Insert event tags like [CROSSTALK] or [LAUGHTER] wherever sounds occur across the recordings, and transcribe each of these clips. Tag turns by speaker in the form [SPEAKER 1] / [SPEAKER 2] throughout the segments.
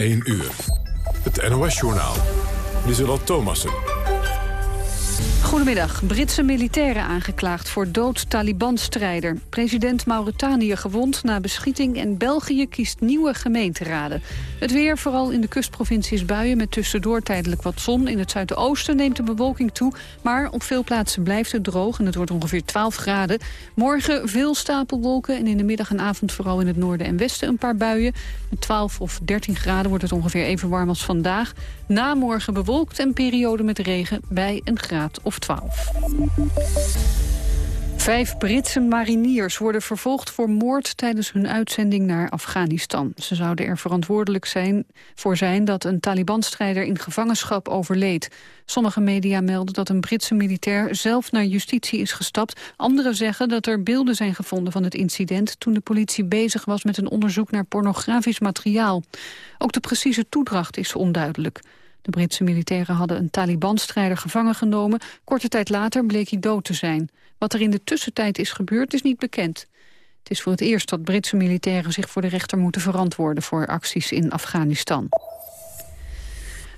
[SPEAKER 1] 1 uur. Het NOS-journaal. Lieselot Thomassen.
[SPEAKER 2] Goedemiddag. Britse militairen aangeklaagd voor dood Taliban-strijder. President Mauritanië gewond na beschieting... en België kiest nieuwe gemeenteraden. Het weer, vooral in de kustprovincies buien... met tussendoor tijdelijk wat zon. In het zuidoosten neemt de bewolking toe... maar op veel plaatsen blijft het droog en het wordt ongeveer 12 graden. Morgen veel stapelwolken en in de middag en avond... vooral in het noorden en westen een paar buien. Met 12 of 13 graden wordt het ongeveer even warm als vandaag. Na morgen bewolkt en periode met regen bij een graad of 12. Vijf Britse mariniers worden vervolgd voor moord tijdens hun uitzending naar Afghanistan. Ze zouden er verantwoordelijk zijn, voor zijn dat een Taliban-strijder in gevangenschap overleed. Sommige media melden dat een Britse militair zelf naar justitie is gestapt. Anderen zeggen dat er beelden zijn gevonden van het incident toen de politie bezig was met een onderzoek naar pornografisch materiaal. Ook de precieze toedracht is onduidelijk. De Britse militairen hadden een Taliban-strijder gevangen genomen. Korte tijd later bleek hij dood te zijn. Wat er in de tussentijd is gebeurd is niet bekend. Het is voor het eerst dat Britse militairen zich voor de rechter moeten verantwoorden voor acties in Afghanistan.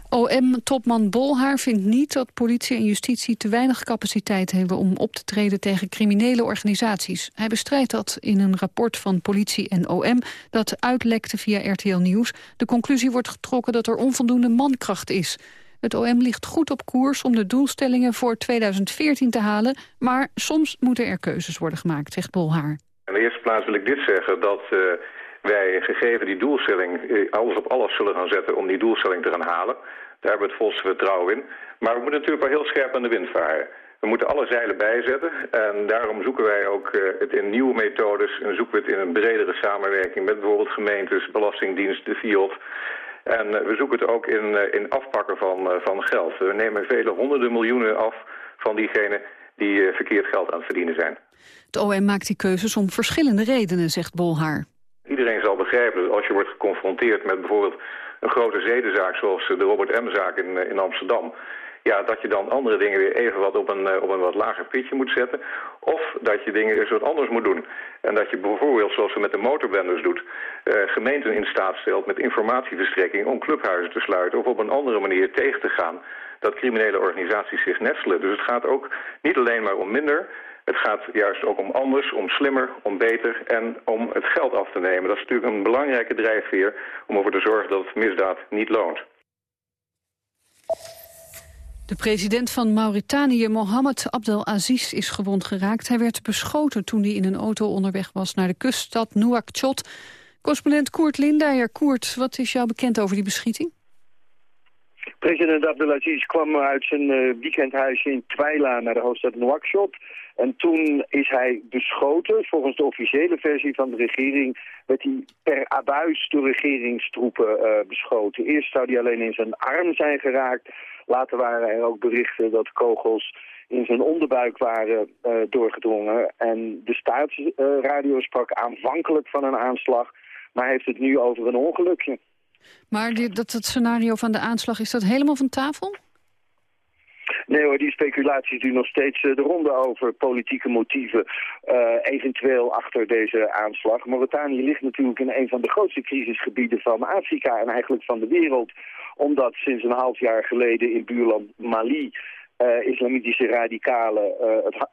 [SPEAKER 2] OM-topman Bolhaar vindt niet dat politie en justitie te weinig capaciteit hebben om op te treden tegen criminele organisaties. Hij bestrijdt dat in een rapport van politie en OM dat uitlekte via RTL Nieuws. De conclusie wordt getrokken dat er onvoldoende mankracht is. Het OM ligt goed op koers om de doelstellingen voor 2014 te halen, maar soms moeten er keuzes worden gemaakt, zegt Bolhaar.
[SPEAKER 3] In de eerste plaats wil ik dit zeggen, dat uh, wij gegeven die doelstelling uh, alles op alles zullen gaan zetten om die doelstelling te gaan halen. Daar hebben we het volste vertrouwen in. Maar we moeten natuurlijk wel heel scherp aan de wind varen. We moeten alle zeilen bijzetten en daarom zoeken wij ook uh, het in nieuwe methodes... en zoeken we het in een bredere samenwerking met bijvoorbeeld gemeentes, belastingdienst, de FIOD... En uh, we zoeken het ook in, uh, in afpakken van, van geld. We nemen vele honderden miljoenen af van diegenen die verkeerd geld aan het verdienen zijn.
[SPEAKER 2] Het OM maakt die keuzes om verschillende redenen, zegt Bolhaar.
[SPEAKER 3] Iedereen zal begrijpen dat als je wordt geconfronteerd met bijvoorbeeld een grote zedenzaak zoals de Robert M-zaak in, eh, in Amsterdam... Ja, dat je dan andere dingen weer even wat op een, eh, op een wat lager pitje moet zetten. Of dat je dingen eens wat anders moet doen. En dat je bijvoorbeeld, zoals we met de motorbenders doet... Uh, gemeenten in staat stelt met informatieverstrekking om clubhuizen te sluiten... of op een andere manier tegen te gaan dat criminele organisaties zich nestelen. Dus het gaat ook niet alleen maar om minder... Het gaat juist ook om anders, om slimmer, om beter en om het geld af te nemen. Dat is natuurlijk een belangrijke drijfveer om ervoor te zorgen dat misdaad niet loont.
[SPEAKER 2] De president van Mauritanië, Mohamed Abdelaziz, is gewond geraakt. Hij werd beschoten toen hij in een auto onderweg was naar de kuststad Nouakchott. Correspondent Koert Lindeyer. Koert, wat is jou bekend over die beschieting?
[SPEAKER 4] President Abdelaziz kwam uit zijn uh, weekendhuisje in Twyla naar de hoofdstad Nouakchott. En toen is hij beschoten. Volgens de officiële versie van de regering werd hij per abuis door regeringstroepen uh, beschoten. Eerst zou hij alleen in zijn arm zijn geraakt. Later waren er ook berichten dat kogels in zijn onderbuik waren uh, doorgedrongen. En de staatsradio sprak aanvankelijk van een aanslag, maar heeft het nu over een ongelukje.
[SPEAKER 2] Maar die, dat, dat scenario van de aanslag, is dat helemaal van tafel?
[SPEAKER 4] Nee hoor, die speculaties doen nog steeds uh, de ronde over politieke motieven uh, eventueel achter deze aanslag. Mauritanië ligt natuurlijk in een van de grootste crisisgebieden van Afrika en eigenlijk van de wereld. Omdat sinds een half jaar geleden in buurland Mali uh, islamitische radicalen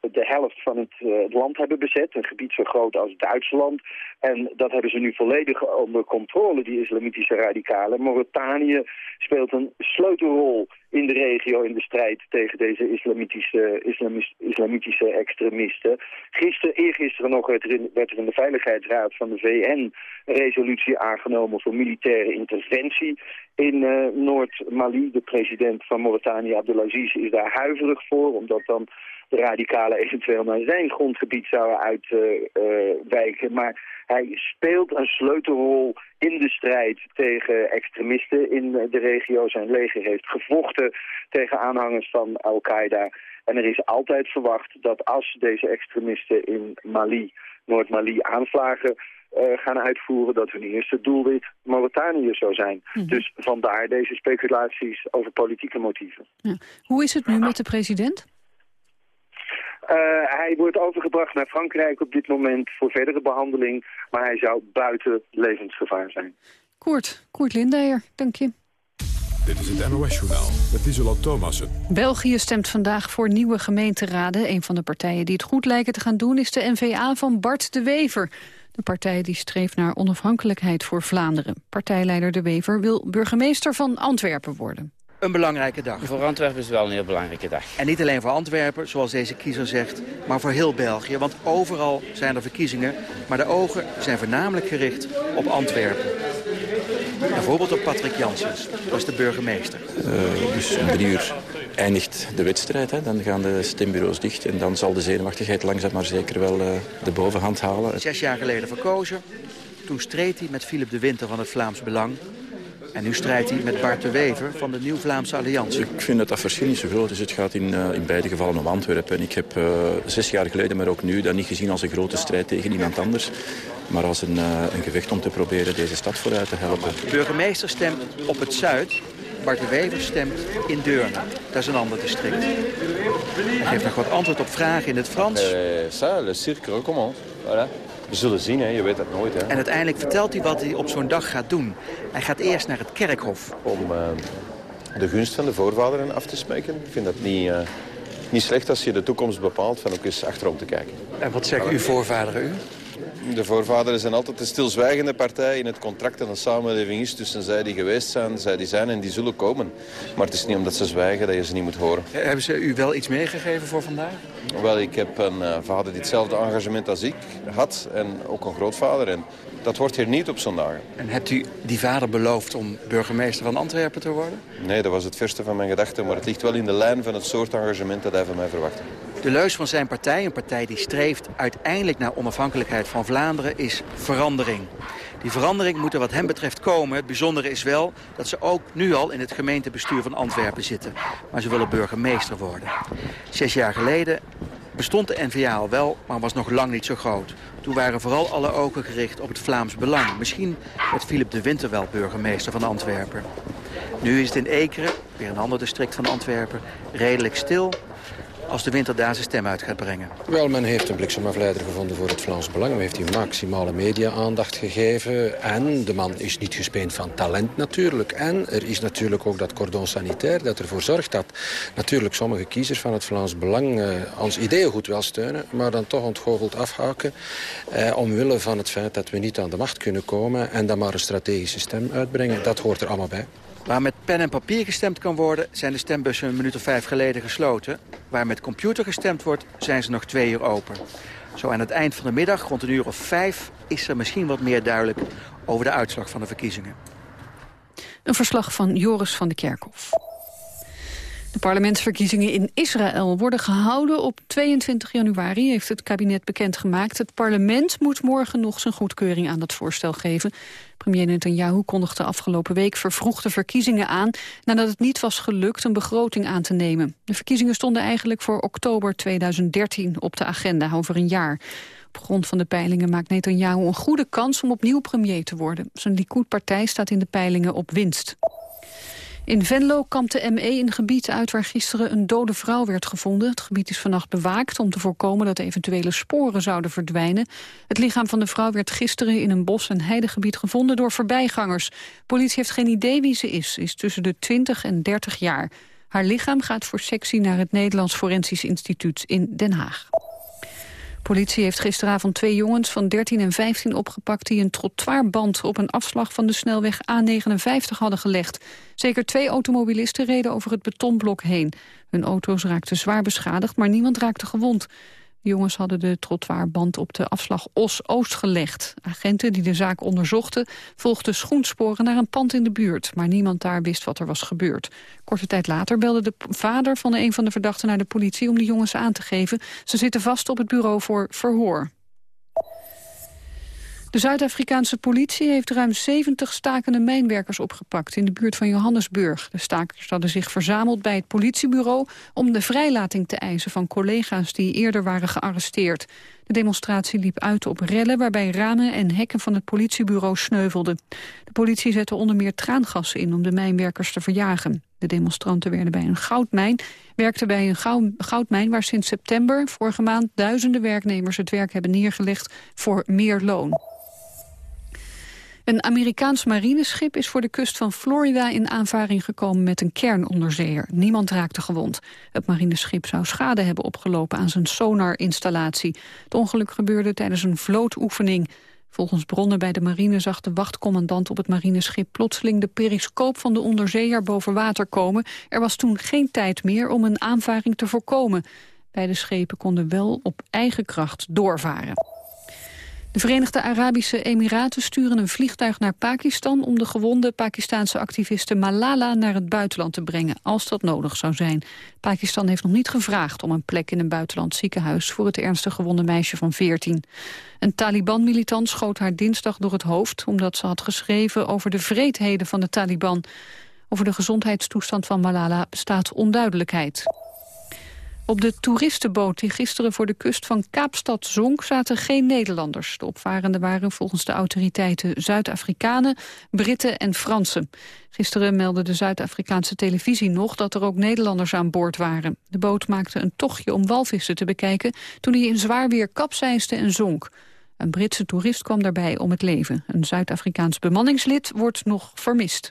[SPEAKER 4] de helft van het, het, land hebben bezet. Een gebied zo groot als Duitsland. En dat hebben ze nu volledig onder controle, die islamitische radicalen. Mauritanië speelt een sleutelrol in de regio in de strijd tegen deze islamitische, islamis, islamitische extremisten. Gisteren, eergisteren nog werd er, in, werd er de Veiligheidsraad van de VN een resolutie aangenomen voor militaire interventie in uh, Noord-Mali. De president van Mauritanië, Abdelaziz, is daar huiverig voor, omdat dan de radicalen eventueel naar zijn grondgebied zouden uitwijken. Maar hij speelt een sleutelrol in de strijd tegen extremisten in de regio. Zijn leger heeft gevochten tegen aanhangers van Al-Qaeda. En er is altijd verwacht dat als deze extremisten in Mali, Noord-Mali aanslagen... Uh, gaan uitvoeren dat hun eerste doelwit Mauritanië zou zijn. Mm -hmm. Dus vandaar deze speculaties over politieke motieven.
[SPEAKER 2] Ja. Hoe is het nu met de president?
[SPEAKER 4] Uh, hij wordt overgebracht naar Frankrijk op dit moment voor verdere behandeling, maar hij zou buiten levensgevaar zijn.
[SPEAKER 2] Koert, Koert Lindeyer, dank je.
[SPEAKER 1] Dit is het NOS-journaal met Isola Thomassen.
[SPEAKER 2] België stemt vandaag voor nieuwe gemeenteraden. Een van de partijen die het goed lijken te gaan doen... is de NVA van Bart de Wever. De partij die streeft naar onafhankelijkheid voor Vlaanderen. Partijleider de Wever wil burgemeester van Antwerpen worden.
[SPEAKER 5] Een belangrijke dag.
[SPEAKER 6] Voor Antwerpen is het wel een heel belangrijke dag.
[SPEAKER 5] En niet alleen voor Antwerpen, zoals deze kiezer zegt, maar voor heel België. Want overal zijn er verkiezingen, maar de ogen zijn voornamelijk gericht op Antwerpen. Bijvoorbeeld op Patrick Janssens, dat is de burgemeester.
[SPEAKER 7] Uh, dus om drie uur eindigt de wedstrijd. Hè. Dan gaan de stembureaus dicht en dan zal de zenuwachtigheid langzaam maar zeker wel uh, de bovenhand halen.
[SPEAKER 5] Zes jaar geleden verkozen. Toen streed hij met Philip de Winter van het Vlaams Belang. En nu strijdt hij met Bart de Wever van de Nieuw-Vlaamse Alliantie.
[SPEAKER 7] Ik vind dat dat verschil niet zo groot is. Het gaat in, uh, in beide gevallen om Antwerpen. Ik heb uh, zes jaar geleden, maar ook nu, dat niet gezien als een grote strijd tegen iemand anders. Maar als een, uh, een gevecht om te proberen deze stad vooruit te helpen.
[SPEAKER 5] De burgemeester stemt op het zuid. Bart de Wever stemt in Deurne. Dat is een ander district. Hij geeft nog wat antwoord op vragen in het Frans.
[SPEAKER 8] Ça, le cirque recommence. Voilà. We zullen zien, hè. je weet het nooit. Hè.
[SPEAKER 5] En uiteindelijk vertelt hij wat hij op zo'n dag gaat doen. Hij gaat eerst naar het kerkhof.
[SPEAKER 8] Om uh, de gunst van de voorvaderen af te smeken. Ik vind dat niet, uh, niet slecht als je de toekomst bepaalt van ook eens achterom te kijken.
[SPEAKER 5] En wat zeggen uw voorvaderen u?
[SPEAKER 8] De voorvaderen zijn altijd een stilzwijgende partij in het contract dat een samenleving is tussen zij die geweest zijn, zij die zijn en die zullen komen. Maar het is niet omdat ze zwijgen dat je ze niet moet horen.
[SPEAKER 5] Hebben ze u wel iets meegegeven voor vandaag?
[SPEAKER 8] Wel, ik heb een uh, vader die hetzelfde engagement als ik had en ook een grootvader. En dat wordt hier niet op zondag.
[SPEAKER 5] En hebt u die vader beloofd om burgemeester van Antwerpen te worden?
[SPEAKER 8] Nee, dat was het verste van mijn gedachten. Maar het ligt wel in de lijn van het soort engagement dat hij van mij verwachtte.
[SPEAKER 5] De leus van zijn partij, een partij die streeft uiteindelijk naar onafhankelijkheid van Vlaanderen, is verandering. Die verandering moet er wat hem betreft komen. Het bijzondere is wel dat ze ook nu al in het gemeentebestuur van Antwerpen zitten. Maar ze willen burgemeester worden. Zes jaar geleden bestond de NVA al wel, maar was nog lang niet zo groot. Toen waren vooral alle ogen gericht op het Vlaams Belang. Misschien werd Philip de Winter wel burgemeester van Antwerpen. Nu is het in Ekeren, weer een ander district van Antwerpen, redelijk stil als de winter daar zijn stem uit gaat brengen?
[SPEAKER 9] Wel, men heeft een bliksemafleider gevonden voor het Vlaams Belang. Men heeft die maximale media-aandacht gegeven. En de man is niet gespeend van talent natuurlijk. En er is natuurlijk ook dat cordon sanitair dat ervoor zorgt dat natuurlijk sommige kiezers van het Vlaams Belang uh, ons ideeën goed wel steunen, maar dan toch ontgoocheld afhaken. Eh, omwille van het feit dat we niet aan de macht kunnen komen en dan maar een strategische stem uitbrengen. Dat hoort er allemaal bij.
[SPEAKER 5] Waar met pen en papier gestemd kan worden, zijn de stembussen een minuut of vijf geleden gesloten. Waar met computer gestemd wordt, zijn ze nog twee uur open. Zo aan het eind van de middag, rond een uur of vijf, is er misschien wat meer duidelijk over de uitslag van de verkiezingen.
[SPEAKER 2] Een verslag van Joris van de Kerkhof. De parlementsverkiezingen in Israël worden gehouden op 22 januari, heeft het kabinet bekendgemaakt. Het parlement moet morgen nog zijn goedkeuring aan dat voorstel geven. Premier Netanyahu kondigde afgelopen week vervroegde verkiezingen aan... nadat het niet was gelukt een begroting aan te nemen. De verkiezingen stonden eigenlijk voor oktober 2013 op de agenda, over een jaar. Op grond van de peilingen maakt Netanyahu een goede kans om opnieuw premier te worden. Zijn Likud-partij staat in de peilingen op winst. In Venlo kampt de ME een gebied uit waar gisteren een dode vrouw werd gevonden. Het gebied is vannacht bewaakt om te voorkomen dat eventuele sporen zouden verdwijnen. Het lichaam van de vrouw werd gisteren in een bos- en heidegebied gevonden door voorbijgangers. Politie heeft geen idee wie ze is, is tussen de 20 en 30 jaar. Haar lichaam gaat voor sectie naar het Nederlands Forensisch Instituut in Den Haag. Politie heeft gisteravond twee jongens van 13 en 15 opgepakt... die een trottoirband op een afslag van de snelweg A59 hadden gelegd. Zeker twee automobilisten reden over het betonblok heen. Hun auto's raakten zwaar beschadigd, maar niemand raakte gewond. Jongens hadden de trottoirband op de afslag Os-Oost gelegd. Agenten die de zaak onderzochten volgden schoensporen naar een pand in de buurt. Maar niemand daar wist wat er was gebeurd. Korte tijd later belde de vader van een van de verdachten naar de politie om de jongens aan te geven. Ze zitten vast op het bureau voor verhoor. De Zuid-Afrikaanse politie heeft ruim 70 stakende mijnwerkers opgepakt in de buurt van Johannesburg. De stakers hadden zich verzameld bij het politiebureau om de vrijlating te eisen van collega's die eerder waren gearresteerd. De demonstratie liep uit op rellen waarbij ramen en hekken van het politiebureau sneuvelden. De politie zette onder meer traangassen in om de mijnwerkers te verjagen. De demonstranten werden bij een goudmijn, werkten bij een goudmijn waar sinds september vorige maand duizenden werknemers het werk hebben neergelegd voor meer loon. Een Amerikaans marineschip is voor de kust van Florida in aanvaring gekomen met een kernonderzeeër. Niemand raakte gewond. Het marineschip zou schade hebben opgelopen aan zijn sonarinstallatie. Het ongeluk gebeurde tijdens een vlootoefening. Volgens bronnen bij de marine zag de wachtcommandant op het marineschip plotseling de periscoop van de onderzeeër boven water komen. Er was toen geen tijd meer om een aanvaring te voorkomen. Beide schepen konden wel op eigen kracht doorvaren. De Verenigde Arabische Emiraten sturen een vliegtuig naar Pakistan... om de gewonde Pakistanse activiste Malala naar het buitenland te brengen... als dat nodig zou zijn. Pakistan heeft nog niet gevraagd om een plek in een buitenland ziekenhuis... voor het ernstig gewonde meisje van 14. Een Taliban-militant schoot haar dinsdag door het hoofd... omdat ze had geschreven over de vreedheden van de Taliban. Over de gezondheidstoestand van Malala bestaat onduidelijkheid. Op de toeristenboot die gisteren voor de kust van Kaapstad zonk... zaten geen Nederlanders. De opvarenden waren volgens de autoriteiten Zuid-Afrikanen, Britten en Fransen. Gisteren meldde de Zuid-Afrikaanse televisie nog... dat er ook Nederlanders aan boord waren. De boot maakte een tochtje om walvissen te bekijken... toen hij in zwaar weer kapseisde en zonk. Een Britse toerist kwam daarbij om het leven. Een Zuid-Afrikaans bemanningslid wordt nog vermist.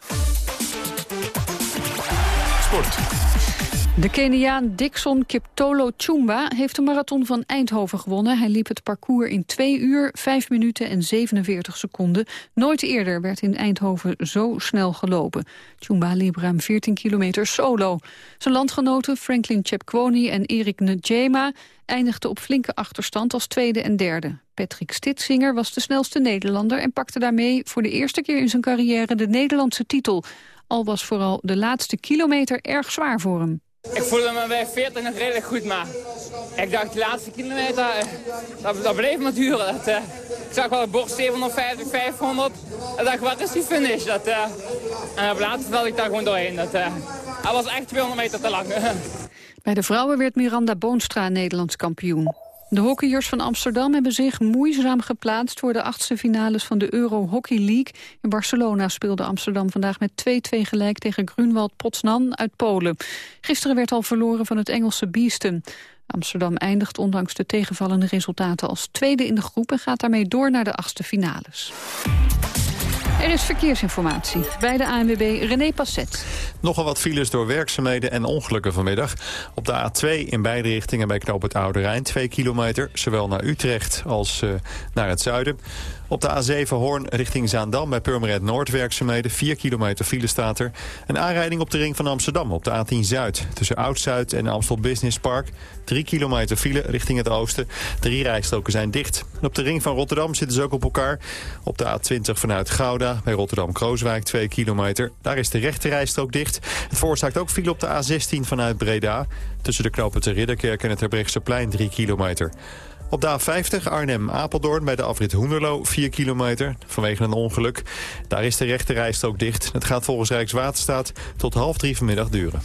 [SPEAKER 1] Sport.
[SPEAKER 2] De Keniaan Dixon Kiptolo Chumba heeft de marathon van Eindhoven gewonnen. Hij liep het parcours in 2 uur, 5 minuten en 47 seconden. Nooit eerder werd in Eindhoven zo snel gelopen. Chumba liep ruim 14 kilometer solo. Zijn landgenoten Franklin Chepkwony en Erik Njema eindigden op flinke achterstand als tweede en derde. Patrick Stitsinger was de snelste Nederlander en pakte daarmee voor de eerste keer in zijn carrière de Nederlandse titel. Al was vooral de laatste kilometer erg zwaar voor hem.
[SPEAKER 10] Ik voelde me bij 40 nog redelijk goed, maar ik dacht de laatste kilometer, eh, dat, dat bleef maar duren. Dat, uh, ik zag wel het bord 750, 500. Ik dacht, wat is die finish? Dat, uh, en op laatste ik daar gewoon doorheen. Dat, dat was echt 200 meter te lang. [LAUGHS]
[SPEAKER 2] Bij de vrouwen werd Miranda Boonstra Nederlands kampioen. De hockeyers van Amsterdam hebben zich moeizaam geplaatst... voor de achtste finales van de Euro Hockey League. In Barcelona speelde Amsterdam vandaag met 2-2 gelijk... tegen Grunwald Potsdam uit Polen. Gisteren werd al verloren van het Engelse Beeston. Amsterdam eindigt ondanks de tegenvallende resultaten als tweede in de groep... en gaat daarmee door naar de achtste finales. Er is verkeersinformatie bij de ANWB René Passet.
[SPEAKER 11] Nogal wat files door werkzaamheden en ongelukken vanmiddag. Op de A2 in beide richtingen bij Knoop het Oude Rijn. 2 kilometer, zowel naar Utrecht als uh, naar het zuiden. Op de A7 Hoorn richting Zaandam bij Purmerend Noord werkzaamheden. 4 kilometer file staat er. Een aanrijding op de ring van Amsterdam op de A10 Zuid. Tussen Oud-Zuid en Amstel Business Park. 3 kilometer file richting het oosten. Drie rijstroken zijn dicht. En op de ring van Rotterdam zitten ze ook op elkaar. Op de A20 vanuit Gouda bij Rotterdam-Krooswijk 2 kilometer. Daar is de rechte rijstrook dicht. Het veroorzaakt ook file op de A16 vanuit Breda. Tussen de knopen te Ridderkerk en het plein 3 kilometer. Op de A50 Arnhem-Apeldoorn bij de afrit Hoenderlo 4 kilometer vanwege een ongeluk. Daar is de rechte rijstrook dicht. Het gaat volgens Rijkswaterstaat tot half drie vanmiddag duren.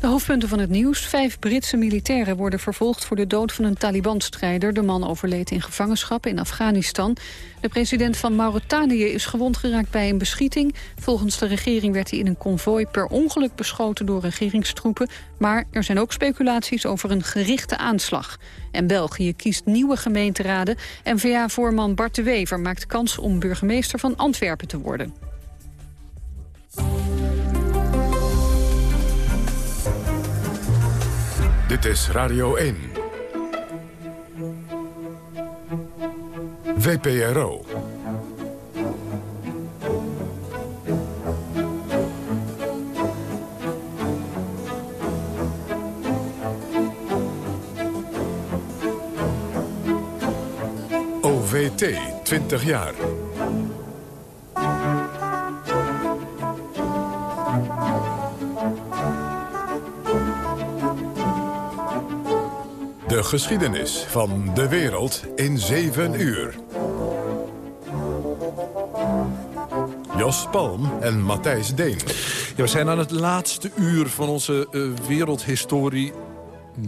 [SPEAKER 2] De hoofdpunten van het nieuws. Vijf Britse militairen worden vervolgd voor de dood van een Taliban-strijder. De man overleed in gevangenschap in Afghanistan. De president van Mauritanië is gewond geraakt bij een beschieting. Volgens de regering werd hij in een konvooi per ongeluk beschoten door regeringstroepen. Maar er zijn ook speculaties over een gerichte aanslag. En België kiest nieuwe gemeenteraden. En VA-voorman Bart de Wever maakt kans om burgemeester van Antwerpen te worden.
[SPEAKER 1] Dit is Radio 1. VPRO. OVT, 20 jaar. De geschiedenis van de wereld in 7 uur. Jos Palm en Matthijs Deen.
[SPEAKER 12] Ja, we zijn aan het laatste uur van onze uh, wereldhistorie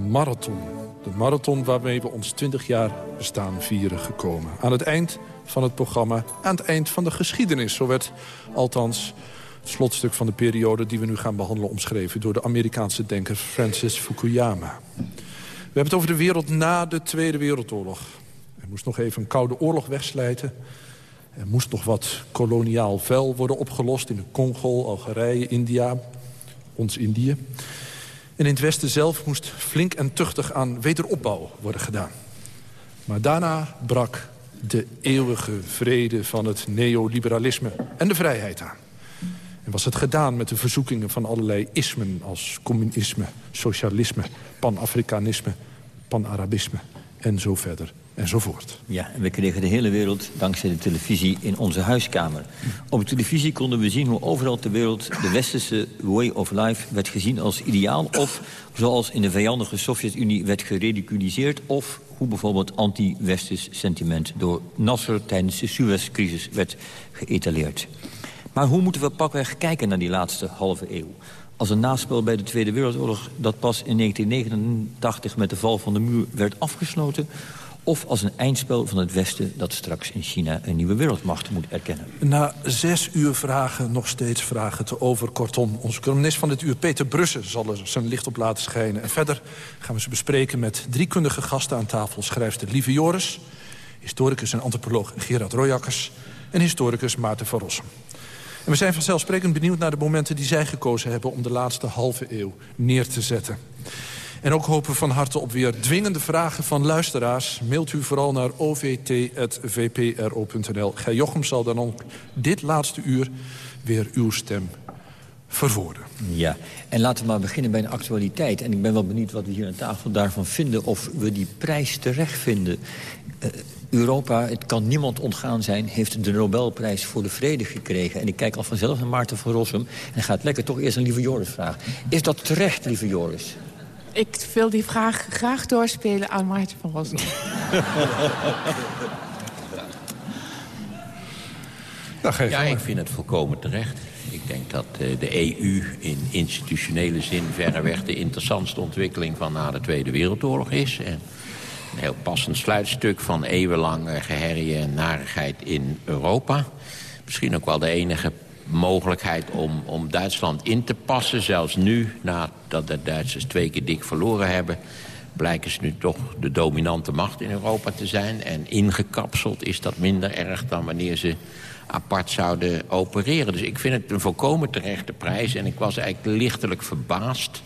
[SPEAKER 12] marathon. De marathon waarmee we ons 20 jaar bestaan vieren gekomen. Aan het eind van het programma, aan het eind van de geschiedenis. Zo werd althans het slotstuk van de periode die we nu gaan behandelen... omschreven door de Amerikaanse denker Francis Fukuyama. We hebben het over de wereld na de Tweede Wereldoorlog. Er moest nog even een koude oorlog wegslijten. Er moest nog wat koloniaal vuil worden opgelost in de Congo, Algerije, India, ons Indië. En in het Westen zelf moest flink en tuchtig aan wederopbouw worden gedaan. Maar daarna brak de eeuwige vrede van het neoliberalisme en de vrijheid aan. En was het gedaan met de verzoekingen van allerlei ismen... als communisme, socialisme, pan-Afrikanisme, pan-Arabisme en zo verder enzovoort.
[SPEAKER 13] Ja, en we kregen de hele wereld dankzij de televisie in onze huiskamer. Op de televisie konden we zien hoe overal ter wereld... de westerse way of life werd gezien als ideaal... of zoals in de vijandige Sovjet-Unie werd geridiculiseerd... of hoe bijvoorbeeld anti-westers sentiment door Nasser... tijdens de Suez-crisis werd geëtaleerd. Maar hoe moeten we pakweg kijken naar die laatste halve eeuw? Als een naspel bij de Tweede Wereldoorlog dat pas in 1989 met de val van de muur werd afgesloten of als een eindspel van het Westen dat straks in China een nieuwe wereldmacht moet erkennen.
[SPEAKER 12] Na zes uur vragen nog steeds vragen te over. Kortom, onze columnist van dit uur, Peter Brussen, zal er zijn licht op laten schijnen. En verder gaan we ze bespreken met drie kundige gasten aan tafel. Schrijfster Lieve Joris, historicus en antropoloog Gerard Royakkers... en historicus Maarten van Rossum. En we zijn vanzelfsprekend benieuwd naar de momenten die zij gekozen hebben... om de laatste halve eeuw neer te zetten. En ook hopen van harte op weer dwingende vragen van luisteraars. Mailt u vooral naar ovt.vpro.nl. Gij Jochem zal dan ook dit laatste uur weer uw stem verwoorden.
[SPEAKER 13] Ja, en laten we maar beginnen bij de actualiteit. En ik ben wel benieuwd wat we hier aan tafel daarvan vinden... of we die prijs terecht vinden. Uh, Europa, het kan niemand ontgaan zijn... heeft de Nobelprijs voor de vrede gekregen. En ik kijk al vanzelf naar Maarten van Rossum... en gaat lekker toch eerst een lieve Joris vragen. Is dat terecht, lieve Joris?
[SPEAKER 14] Ik wil die vraag graag doorspelen aan Maarten van Rossum. [LAUGHS]
[SPEAKER 15] ja, ik vind het volkomen terecht. Ik denk dat uh, de EU in institutionele zin verreweg de interessantste ontwikkeling van na de Tweede Wereldoorlog is. En een heel passend sluitstuk van eeuwenlang geherrie en narigheid in Europa. Misschien ook wel de enige mogelijkheid om, om Duitsland in te passen. Zelfs nu, nadat de Duitsers twee keer dik verloren hebben... blijken ze nu toch de dominante macht in Europa te zijn. En ingekapseld is dat minder erg dan wanneer ze apart zouden opereren. Dus ik vind het een volkomen terechte prijs. En ik was eigenlijk lichtelijk verbaasd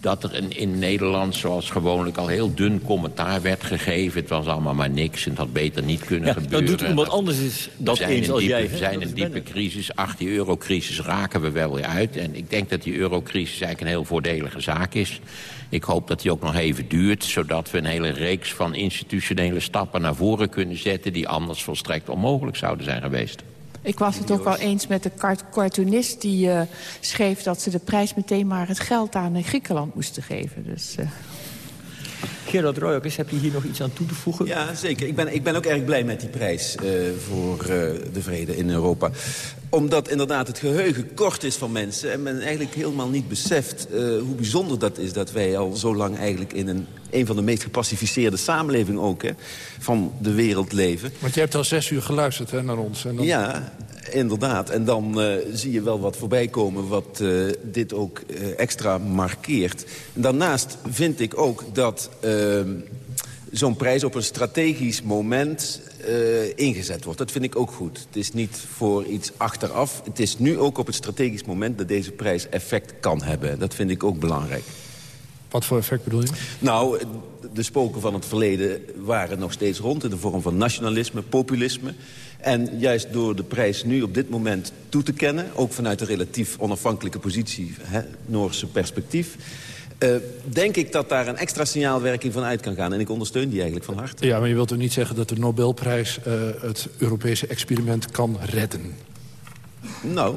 [SPEAKER 15] dat er in, in Nederland zoals gewoonlijk al heel dun commentaar werd gegeven. Het was allemaal maar niks en het had beter niet kunnen
[SPEAKER 13] ja,
[SPEAKER 15] gebeuren.
[SPEAKER 13] Dat doet iemand anders is dat eens als
[SPEAKER 15] diepe,
[SPEAKER 13] jij.
[SPEAKER 15] We zijn een diepe crisis. Ach, die eurocrisis raken we wel weer uit. En ik denk dat die eurocrisis eigenlijk een heel voordelige zaak is. Ik hoop dat die ook nog even duurt, zodat we een hele reeks van institutionele stappen naar voren kunnen zetten... die anders volstrekt onmogelijk zouden zijn geweest.
[SPEAKER 14] Ik was het ook wel eens met de cartoonist die uh, schreef... dat ze de prijs meteen maar het geld aan Griekenland moesten geven. Dus, uh...
[SPEAKER 13] Gerard Royakers, heb je hier nog iets aan toe te voegen?
[SPEAKER 16] Ja, zeker. Ik ben, ik ben ook erg blij met die prijs uh, voor de vrede in Europa omdat inderdaad het geheugen kort is van mensen... en men eigenlijk helemaal niet beseft uh, hoe bijzonder dat is... dat wij al zo lang eigenlijk in een, een van de meest gepacificeerde samenlevingen ook... Hè, van de wereld leven.
[SPEAKER 12] Want je hebt al zes uur geluisterd hè, naar ons.
[SPEAKER 16] En dan... Ja, inderdaad. En dan uh, zie je wel wat voorbij komen wat uh, dit ook extra markeert. En daarnaast vind ik ook dat zo'n prijs op een strategisch moment ingezet wordt. Dat vind ik ook goed. Het is niet voor iets achteraf. Het is nu ook op het strategisch moment dat deze prijs effect kan hebben. Dat vind ik ook belangrijk.
[SPEAKER 12] Wat voor effect bedoel je?
[SPEAKER 16] Nou, de spoken van het verleden waren nog steeds rond... in de vorm van nationalisme, populisme. En juist door de prijs nu op dit moment toe te kennen... ook vanuit een relatief onafhankelijke positie, hè, Noorse perspectief... Uh, denk ik dat daar een extra signaalwerking van uit kan gaan. En ik ondersteun die eigenlijk van harte.
[SPEAKER 12] Ja, maar je wilt er niet zeggen dat de Nobelprijs uh, het Europese experiment kan redden?
[SPEAKER 16] Nou,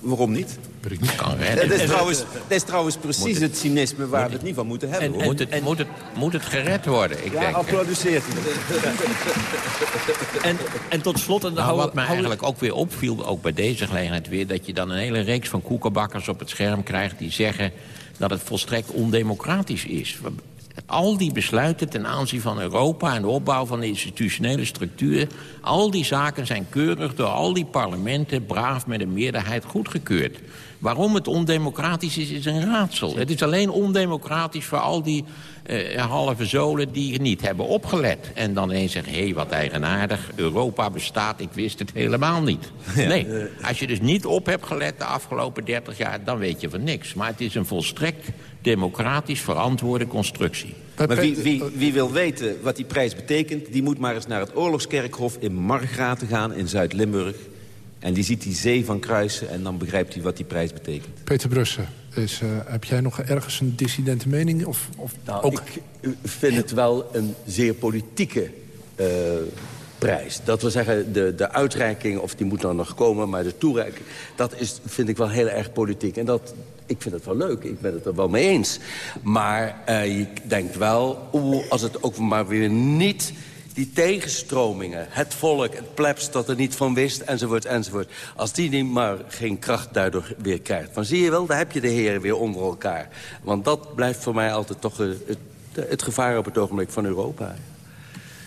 [SPEAKER 16] waarom niet?
[SPEAKER 12] Ik niet.
[SPEAKER 15] Kan redden.
[SPEAKER 16] Dat is trouwens, dat is trouwens precies het, het, cynisme waar we het niet van moeten hebben.
[SPEAKER 15] En, en, moet, het, moet, het, moet het gered worden, ik
[SPEAKER 16] ja,
[SPEAKER 15] denk.
[SPEAKER 16] applaudisseert u.
[SPEAKER 13] en, en tot slot... En
[SPEAKER 15] nou, wat mij eigenlijk ook weer opviel, ook bij deze gelegenheid weer... dat je dan een hele reeks van koekenbakkers op het scherm krijgt... die zeggen dat het volstrekt ondemocratisch is. Al die besluiten ten aanzien van Europa en de opbouw van de institutionele structuur... al die zaken zijn keurig door al die parlementen braaf met een meerderheid goedgekeurd. Waarom het ondemocratisch is, is een raadsel. Het is alleen ondemocratisch voor al die uh, halve zolen die niet hebben opgelet. En dan eens zeggen, hé, hey, wat eigenaardig, Europa bestaat, ik wist het helemaal niet. [LAUGHS] Nee, als je dus niet op hebt gelet de afgelopen 30 jaar, dan weet je van niks. Maar het is een volstrekt democratisch verantwoorde constructie.
[SPEAKER 16] Maar wie, wie, wie, wil weten wat die prijs betekent... die moet maar eens naar het oorlogskerkhof in Margraten gaan in Zuid-Limburg. En die ziet die zee van kruisen en dan begrijpt hij wat die prijs betekent.
[SPEAKER 12] Peter Brussen, is, uh, heb jij nog ergens een dissidente mening? Of, of
[SPEAKER 17] nou,
[SPEAKER 12] ook...
[SPEAKER 17] Ik vind het wel een zeer politieke uh, prijs. Dat wil zeggen, de, de uitreiking, of die moet dan nog komen... maar de toereiking, dat is, vind ik wel heel erg politiek. En dat, ik vind het wel leuk, ik ben het er wel mee eens. Maar uh, je denkt wel, oeh, als het ook maar weer niet die tegenstromingen, het volk, het plebs dat er niet van wist, enzovoort, enzovoort. Als die niet maar geen kracht daardoor weer krijgt. Van zie je wel, daar heb je de heren weer onder elkaar. Want dat blijft voor mij altijd toch het, het gevaar op het ogenblik van Europa.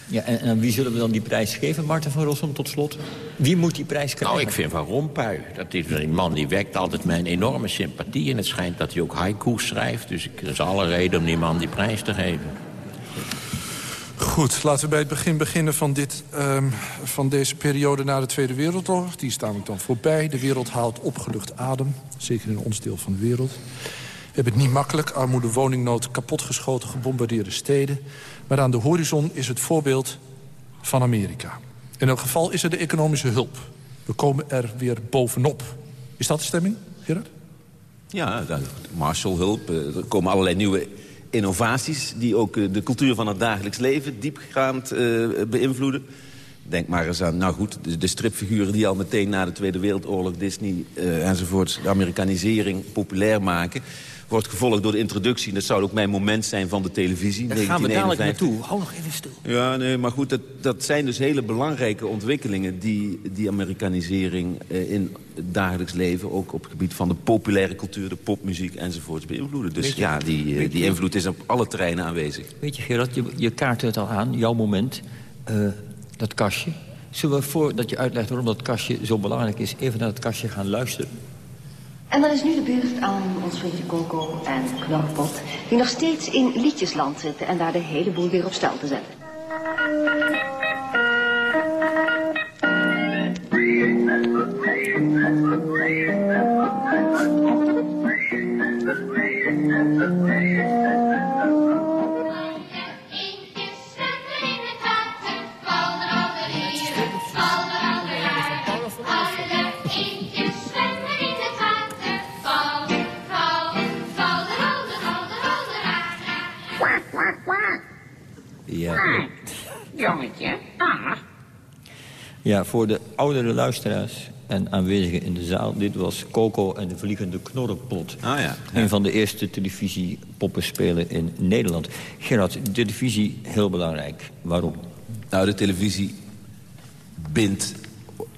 [SPEAKER 13] Ja, en, en, wie zullen we dan die prijs geven, Marten van Rossum, tot slot? Wie moet die prijs krijgen?
[SPEAKER 15] Nou, ik vind Van Rompuy, dat is een man die wekt altijd mijn enorme sympathie. En het schijnt dat hij ook haiku schrijft. Dus er is alle reden om die man die prijs te geven.
[SPEAKER 12] Goed, laten we bij het begin beginnen van, dit, um, van deze periode na de Tweede Wereldoorlog. Die is namelijk dan voorbij. De wereld haalt opgelucht adem, zeker in ons deel van de wereld. We hebben het niet makkelijk, armoede, woningnood, kapotgeschoten, gebombardeerde steden. Maar aan de horizon is het voorbeeld van Amerika. In elk geval is er de economische hulp. We komen er weer bovenop. Is dat de stemming, Gerard?
[SPEAKER 16] Ja, Marshallhulp. Er komen allerlei nieuwe innovaties... die ook de cultuur van het dagelijks leven diepgaand uh, beïnvloeden. Denk maar eens aan, nou goed, de, stripfiguren die al meteen na de Tweede Wereldoorlog... Disney uh, enzovoort, de Amerikanisering populair maken wordt gevolgd door de introductie. Dat zou ook mijn moment zijn van de televisie.
[SPEAKER 13] Daar gaan we dadelijk naartoe. Hou nog even stil.
[SPEAKER 16] Ja, nee, maar goed, dat, dat zijn dus hele belangrijke ontwikkelingen... die, die Amerikanisering eh, in het dagelijks leven... ook op het gebied van de populaire cultuur, de popmuziek enzovoorts beïnvloeden. Dus je, ja, die, eh, die invloed is op alle terreinen aanwezig.
[SPEAKER 13] Weet je, Gerard, je, je kaart het al aan, jouw moment, uh, dat kastje. Zullen we, voordat je uitlegt waarom dat kastje zo belangrijk is... even naar het kastje gaan luisteren?
[SPEAKER 18] En dan is nu de beurt aan ons vriendje Coco en Knorpot... die nog steeds in liedjesland zitten en daar de hele boel weer op stel te zetten.
[SPEAKER 13] Voor de oudere luisteraars en aanwezigen in de zaal... dit was Coco en de Vliegende Knorrenpot.
[SPEAKER 16] Ah, ja.
[SPEAKER 13] Een van de eerste televisiepoppen in Nederland. Gerard, televisie heel belangrijk. Waarom?
[SPEAKER 16] Nou, de televisie bindt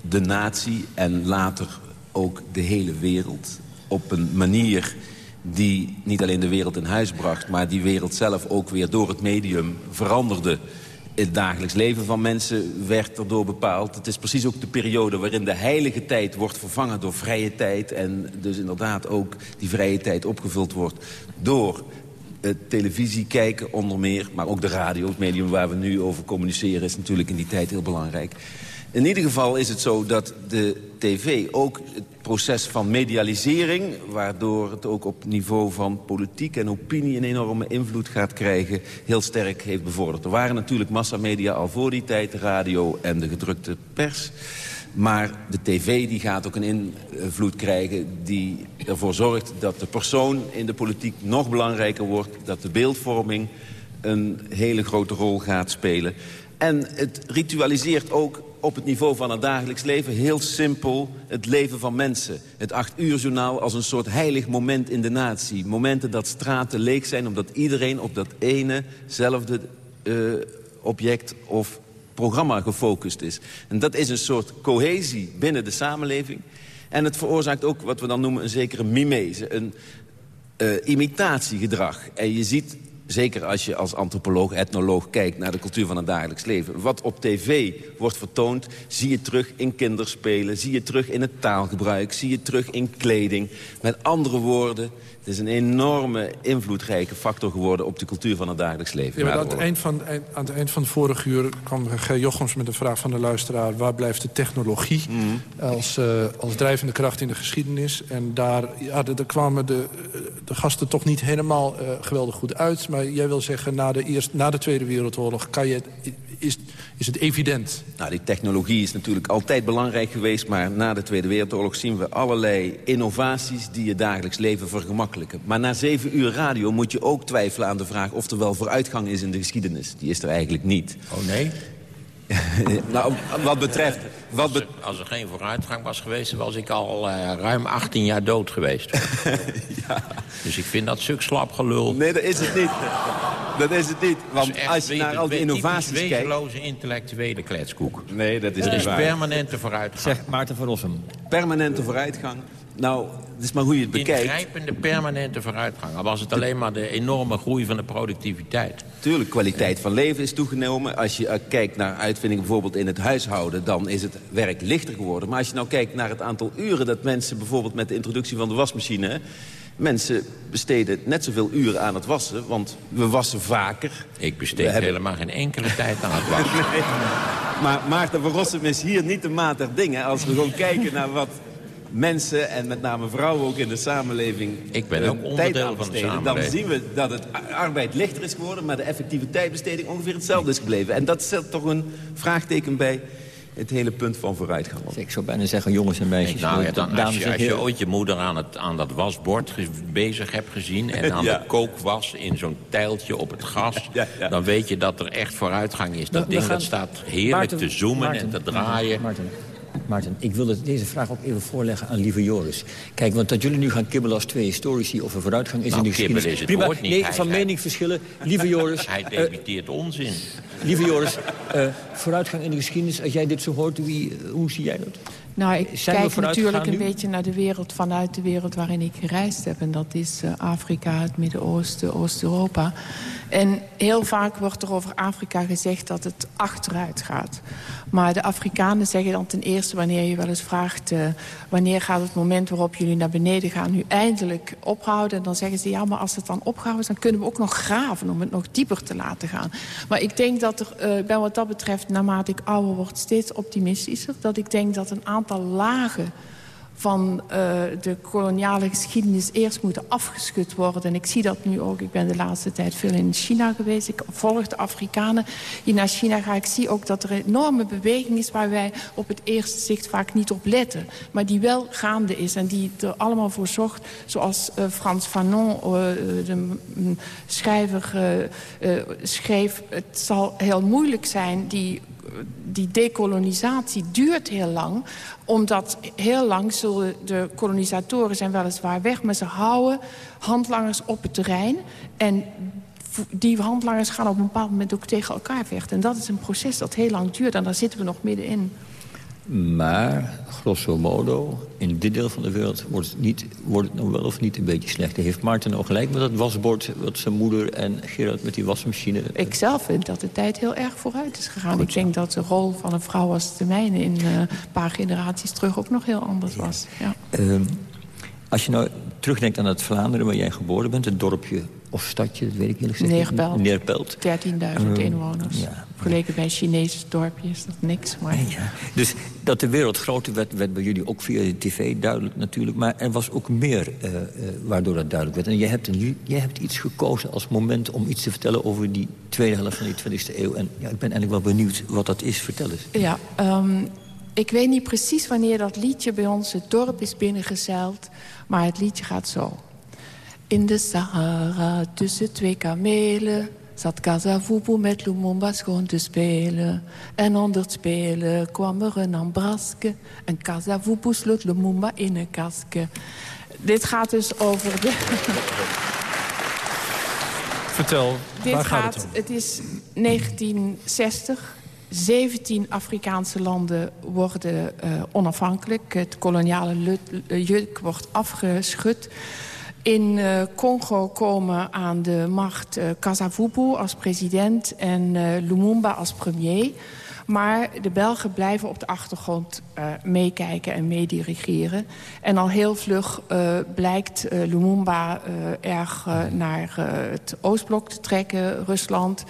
[SPEAKER 16] de natie en later ook de hele wereld... op een manier die niet alleen de wereld in huis bracht... maar die wereld zelf ook weer door het medium veranderde. Het dagelijks leven van mensen werd erdoor bepaald. Het is precies ook de periode waarin de heilige tijd wordt vervangen door vrije tijd... en dus inderdaad ook die vrije tijd opgevuld wordt door het televisie kijken onder meer... maar ook de radio, het medium waar we nu over communiceren... is natuurlijk in die tijd heel belangrijk. In ieder geval is het zo dat de tv ook het proces van medialisering... waardoor het ook op niveau van politiek en opinie een enorme invloed gaat krijgen... heel sterk heeft bevorderd. Er waren natuurlijk massamedia al voor die tijd, de radio en de gedrukte pers... Maar de tv die gaat ook een invloed krijgen die ervoor zorgt dat de persoon in de politiek nog belangrijker wordt. Dat de beeldvorming een hele grote rol gaat spelen. En het ritualiseert ook op het niveau van het dagelijks leven heel simpel het leven van mensen. Het acht uur journaal als een soort heilig moment in de natie. Momenten dat straten leeg zijn omdat iedereen op dat enezelfde uh, object of programma gefocust is. En dat is een soort cohesie binnen de samenleving. En het veroorzaakt ook wat we dan noemen een zekere mimese, een uh, imitatiegedrag. En je ziet zeker als je als antropoloog, etnoloog kijkt... naar de cultuur van het dagelijks leven. Wat op tv wordt vertoond, zie je terug in kinderspelen... zie je terug in het taalgebruik, zie je terug in kleding. Met andere woorden, het is een enorme invloedrijke factor geworden... op de cultuur van het dagelijks leven.
[SPEAKER 12] Ja, aan, het eind van, aan het eind van het vorige uur kwam G. Jochems met een vraag van de luisteraar... waar blijft de technologie mhm. als, uh, als drijvende kracht in de geschiedenis? En daar, ja, daar kwamen de, de gasten toch niet helemaal uh, geweldig goed uit. Maar jij wil zeggen, na de, eerst, na de Tweede Wereldoorlog kan je, is, is het evident?
[SPEAKER 16] Nou, die technologie is natuurlijk altijd belangrijk geweest... maar na de Tweede Wereldoorlog zien we allerlei innovaties... die je dagelijks leven vergemakkelijken. Maar na zeven uur radio moet je ook twijfelen aan de vraag... of er wel vooruitgang is in de geschiedenis. Die is er eigenlijk niet.
[SPEAKER 15] Oh nee? [LAUGHS]
[SPEAKER 16] nou, wat betreft... Wat
[SPEAKER 15] als, er, als, er, geen vooruitgang was geweest, was ik al uh, ruim 18 jaar dood geweest. [LAUGHS] ja. Dus ik vind dat stuk slap gelul.
[SPEAKER 16] Nee, dat is het niet. Dat is het niet. Want als je naar al die innovaties kijkt...
[SPEAKER 15] wezenloze intellectuele kletskoek.
[SPEAKER 16] Nee, dat is
[SPEAKER 15] er
[SPEAKER 16] niet
[SPEAKER 15] is permanente vooruitgang.
[SPEAKER 13] Zegt Maarten van Rossum.
[SPEAKER 16] Permanente vooruitgang. Nou, het is maar hoe je het bekijkt.
[SPEAKER 15] Ingrijpende permanente vooruitgang. Al was het alleen maar de enorme groei van de productiviteit.
[SPEAKER 16] Tuurlijk, kwaliteit van leven is toegenomen. Als je kijkt naar uitvindingen bijvoorbeeld in het huishouden... dan is het werk lichter geworden. Maar als je nou kijkt naar het aantal uren dat mensen... bijvoorbeeld met de introductie van de wasmachine... Mensen besteden net zoveel uren aan het wassen, want we wassen vaker.
[SPEAKER 15] Ik besteed helemaal geen enkele tijd aan het [LAUGHS] wassen.
[SPEAKER 16] Maar Maarten van Rossum is hier niet de maat der dingen. Als we gewoon kijken naar wat mensen en met name vrouwen ook in de samenleving...
[SPEAKER 15] Ik ben ook onderdeel van de samenleving.
[SPEAKER 16] Dan zien we dat het arbeid lichter is geworden... maar de effectiviteitsbesteding ongeveer hetzelfde is gebleven. En dat zet toch een vraagteken bij het hele punt van vooruitgang.
[SPEAKER 13] Ik zou bijna zeggen, jongens en meisjes.
[SPEAKER 15] nou ja, dan, als, je, als je ooit je moeder aan, het, aan dat wasbord bezig hebt gezien... en [LAUGHS] aan de kookwas in zo'n tijltje op het gas... [LAUGHS] dan weet je dat er echt vooruitgang is. Dat ding dat staat heerlijk te zoomen en te draaien.
[SPEAKER 13] Maarten, ik wil deze vraag ook even voorleggen aan lieve Joris. Kijk, want dat jullie nu gaan kibbelen als twee historici... of er vooruitgang is
[SPEAKER 15] nou,
[SPEAKER 13] in de geschiedenis...
[SPEAKER 15] Is het Prima,
[SPEAKER 13] niet. nee, van mening verschillen. Lieve Joris... [LAUGHS]
[SPEAKER 15] hij debiteert onzin.
[SPEAKER 13] Lieve Joris, uh, vooruitgang in de geschiedenis... als jij dit zo hoort, wie, hoe zie jij dat?
[SPEAKER 14] Nou, ik kijk natuurlijk een beetje naar de wereld vanuit de wereld waarin ik gereisd heb. En dat is uh, Afrika, het Midden-Oosten, Oost-Europa. En heel vaak wordt er over Afrika gezegd dat het achteruit gaat. Maar de Afrikanen zeggen dan ten eerste wanneer je wel eens vraagt... Uh, wanneer gaat het moment waarop jullie naar beneden gaan nu eindelijk ophouden? En dan zeggen ze ja, maar als het dan opgehouden is... dan kunnen we ook nog graven om het nog dieper te laten gaan. Maar ik denk dat er, uh, bij wat dat betreft, naarmate ik ouder word... steeds optimistischer. Dat ik denk dat een aantal lagen van uh, de koloniale geschiedenis eerst moeten afgeschud worden. En ik zie dat nu ook. Ik ben de laatste tijd veel in China geweest. Ik volg de Afrikanen die naar China gaan. Ik zie ook dat er een enorme beweging is... waar wij op het eerste zicht vaak niet op letten. Maar die wel gaande is en die er allemaal voor zorgt... zoals uh, Frans Fanon, uh, de schrijver, schreef... het zal heel moeilijk zijn... die die dekolonisatie duurt heel lang. Omdat heel lang zullen de kolonisatoren zijn weliswaar weg... maar ze houden handlangers op het terrein. En die handlangers gaan op een bepaald moment ook tegen elkaar vechten. En dat is een proces dat heel lang duurt en daar zitten we nog middenin.
[SPEAKER 13] Maar, grosso modo, in dit deel van de wereld wordt het, niet, wordt het nou wel of niet een beetje slechter. Heeft Maarten nou gelijk met dat wasbord, wat zijn moeder en Gerard met die wasmachine...
[SPEAKER 14] Ik zelf vind dat de tijd heel erg vooruit is gegaan. ik denk dat de rol van een vrouw als de mijne in uh, een paar generaties terug ook nog heel anders was. Ja.
[SPEAKER 13] Uh, als je nou terugdenkt aan het Vlaanderen waar jij geboren bent, het dorpje of stadje, dat weet ik eerlijk gezegd
[SPEAKER 14] Neerpelt.
[SPEAKER 13] Neerpelt.
[SPEAKER 14] 13.000 um, inwoners. Ja. Vergeleken bij een Chinese dorpje is dat niks. Maar...
[SPEAKER 13] Ja. Dus dat de wereld groter werd, werd bij jullie ook via de tv duidelijk natuurlijk. Maar er was ook meer uh, uh, waardoor dat duidelijk werd. En jij hebt, een, jij hebt iets gekozen als moment om iets te vertellen over die tweede helft van die 20e eeuw. En ja, ik ben eigenlijk wel benieuwd wat dat is. Vertel eens.
[SPEAKER 14] Ja, um, ik weet niet precies wanneer dat liedje bij ons het dorp is binnengezeild. Maar het liedje gaat zo. In de Sahara tussen twee kamelen zat Kazavubu met Lumumba schoon te spelen. En onder het spelen kwam er een ambraske. En Kazavubu sloot Lumumba in een kaske. Dit gaat dus over de...
[SPEAKER 12] Vertel,
[SPEAKER 14] Dit
[SPEAKER 12] waar
[SPEAKER 14] gaat,
[SPEAKER 12] gaat het om?
[SPEAKER 14] Het is 1960. 17 Afrikaanse landen worden uh, onafhankelijk. Het koloniale juk wordt afgeschud. In uh, Congo komen aan de macht uh, Kasavubu als president en Lumumba als premier. Maar de Belgen blijven op de achtergrond meekijken en meedirigeren. En al heel vlug blijkt uh, Lumumba erg naar het Oostblok te trekken, Rusland...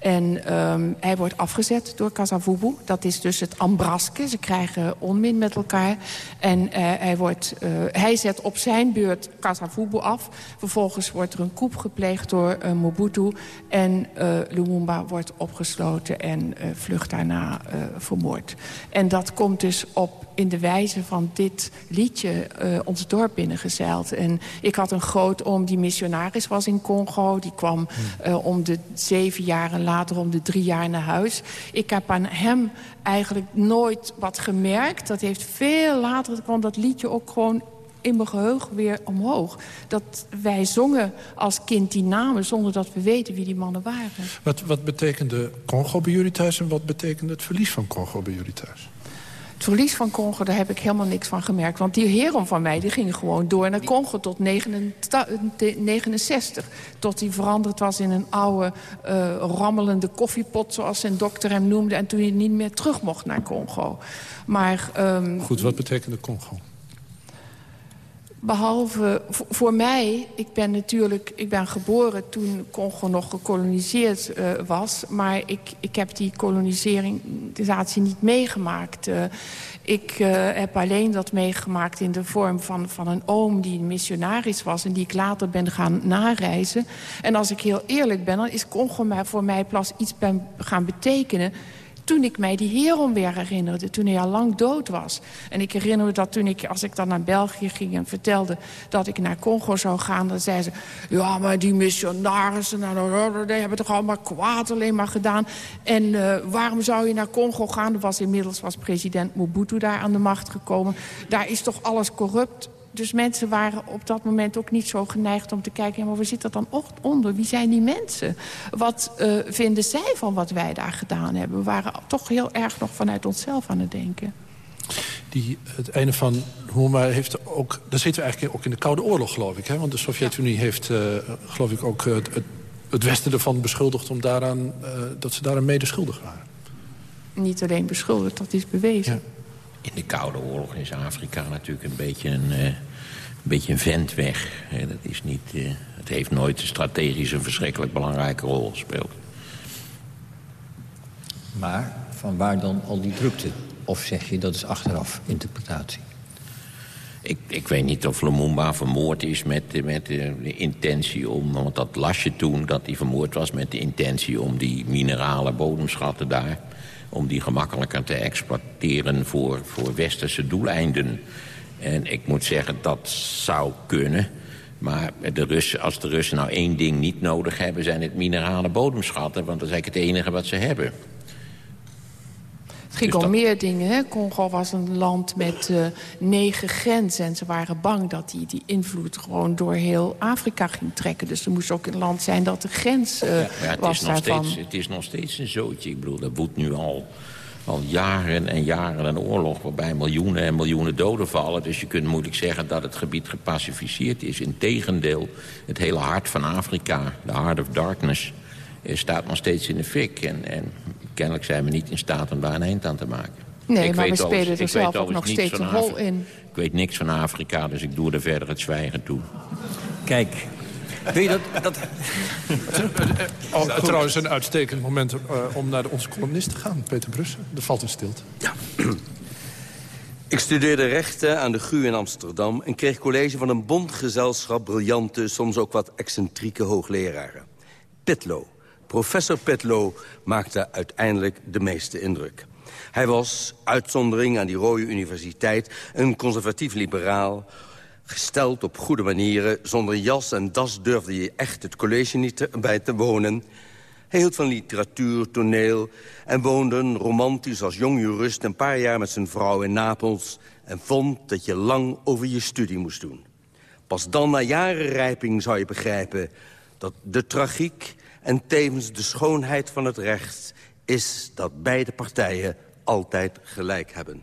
[SPEAKER 14] En um, hij wordt afgezet door Kasavubu. Dat is dus het Ambraske. Ze krijgen onmin met elkaar. En uh, hij, wordt, uh, hij zet op zijn beurt Kasavubu af. Vervolgens wordt er een coup gepleegd door uh, Mobutu. En Lumumba wordt opgesloten en vlucht daarna vermoord. En dat komt dus op in de wijze van dit liedje uh, ons dorp binnengezeild. En ik had een groot oom die missionaris was in Congo. Die kwam uh, om de zeven jaar en later om de drie jaar naar huis. Ik heb aan hem eigenlijk nooit wat gemerkt. Dat heeft veel later, kwam dat liedje ook gewoon in mijn geheugen weer omhoog. Dat wij zongen als kind die namen zonder dat we weten wie die mannen waren.
[SPEAKER 12] Wat, wat betekende Congo bij jullie thuis en wat betekende het verlies van Congo bij jullie thuis?
[SPEAKER 14] Het verlies van Congo, daar heb ik helemaal niks van gemerkt. Want die heren van mij, die gingen gewoon door naar Congo tot 69. Tot hij veranderd was in een oude, uh, rammelende koffiepot... zoals zijn dokter hem noemde. En toen hij niet meer terug mocht naar Congo. Maar, um,
[SPEAKER 12] Goed, wat betekende Congo?
[SPEAKER 14] Behalve voor mij, ik ben natuurlijk ik ben geboren toen Congo nog gekoloniseerd uh, was. Maar ik, ik heb die kolonisatie niet meegemaakt. Uh, ik uh, heb alleen dat meegemaakt in de vorm van, van een oom die een missionaris was... en die ik later ben gaan nareizen. En als ik heel eerlijk ben, dan is Congo voor mij pas iets gaan betekenen toen ik mij die Heron weer herinnerde, toen hij al lang dood was. En ik herinner me dat toen ik, als ik dan naar België ging en vertelde dat ik naar Congo zou gaan, dan zei ze, ja, maar die missionarissen, nou, die hebben toch allemaal kwaad alleen maar gedaan. En uh, waarom zou je naar Congo gaan? Er was inmiddels was president Mobutu daar aan de macht gekomen. Daar is toch alles corrupt? Dus mensen waren op dat moment ook niet zo geneigd om te kijken... maar waar zit dat dan onder? Wie zijn die mensen? Wat uh, vinden zij van wat wij daar gedaan hebben? We waren toch heel erg nog vanuit onszelf aan het denken.
[SPEAKER 12] Die, het einde van Hoema heeft ook... Daar zitten we eigenlijk ook in de Koude Oorlog, geloof ik. Hè? Want de Sovjet-Unie heeft, uh, geloof ik, ook het, het, het, Westen ervan beschuldigd... Om daaraan, uh, dat ze daaraan mede schuldig waren.
[SPEAKER 14] Niet alleen beschuldigd, dat is bewezen. Ja.
[SPEAKER 15] In de Koude Oorlog is Afrika natuurlijk een beetje een, uh, een, beetje een ventweg. Uh, dat is niet, uh, het heeft nooit strategisch een verschrikkelijk belangrijke rol gespeeld.
[SPEAKER 13] Maar van waar dan al die drukte? Of zeg je dat is achteraf interpretatie?
[SPEAKER 15] Ik, ik weet niet of Lumumba vermoord is met, met de, de, intentie om... want dat las je toen, dat hij vermoord was met de intentie... om die minerale bodemschatten daar om die gemakkelijker te exploiteren voor, voor westerse doeleinden. En ik moet zeggen, dat zou kunnen. Maar de Russen, als de Russen nou één ding niet nodig hebben... zijn het minerale bodemschatten, want dat is eigenlijk het enige wat ze hebben.
[SPEAKER 14] Ging dus om meer dingen. Hè? Congo was een land met uh, negen grenzen. En ze waren bang dat die, die invloed gewoon door heel Afrika ging trekken. Dus er moest ook een land zijn dat de grens uh, ja, ja,
[SPEAKER 15] het
[SPEAKER 14] was
[SPEAKER 15] is nog
[SPEAKER 14] daarvan.
[SPEAKER 15] Steeds, het is nog steeds een zootje. Ik bedoel, dat woedt nu al, al jaren en jaren een oorlog... waarbij miljoenen en miljoenen doden vallen. Dus je kunt moeilijk zeggen dat het gebied gepacificeerd is. Integendeel, het hele hart van Afrika, de Heart of Darkness... staat nog steeds in de fik. En, en kennelijk zijn we niet in staat om daar een eind aan te maken.
[SPEAKER 14] Nee, ik maar we spelen er zelf ook nog steeds een rol in.
[SPEAKER 15] Ik weet niks van Afrika, dus ik doe er verder het zwijgen toe.
[SPEAKER 13] Kijk, Weet je dat... dat... [LAUGHS]
[SPEAKER 12] oh, trouwens, een uitstekend moment uh, om naar onze columnist te gaan, Peter Brussen. Er valt een stilte.
[SPEAKER 17] Ja. [CLEARS THROAT] Ik studeerde rechten aan de GU in Amsterdam... en kreeg college van een bondgezelschap briljante... soms ook wat excentrieke hoogleraren. Pitlow, Professor Petlo maakte uiteindelijk de meeste indruk. Hij was, uitzondering aan die rode universiteit, een conservatief liberaal... gesteld op goede manieren, zonder jas en das durfde je echt het college niet bij te wonen... Hij hield van literatuur, toneel en woonde romantisch als jong jurist... een paar jaar met zijn vrouw in Napels... en vond dat je lang over je studie moest doen. Pas dan na jaren rijping zou je begrijpen dat de tragiek en tevens de schoonheid van het recht is dat beide partijen altijd gelijk hebben.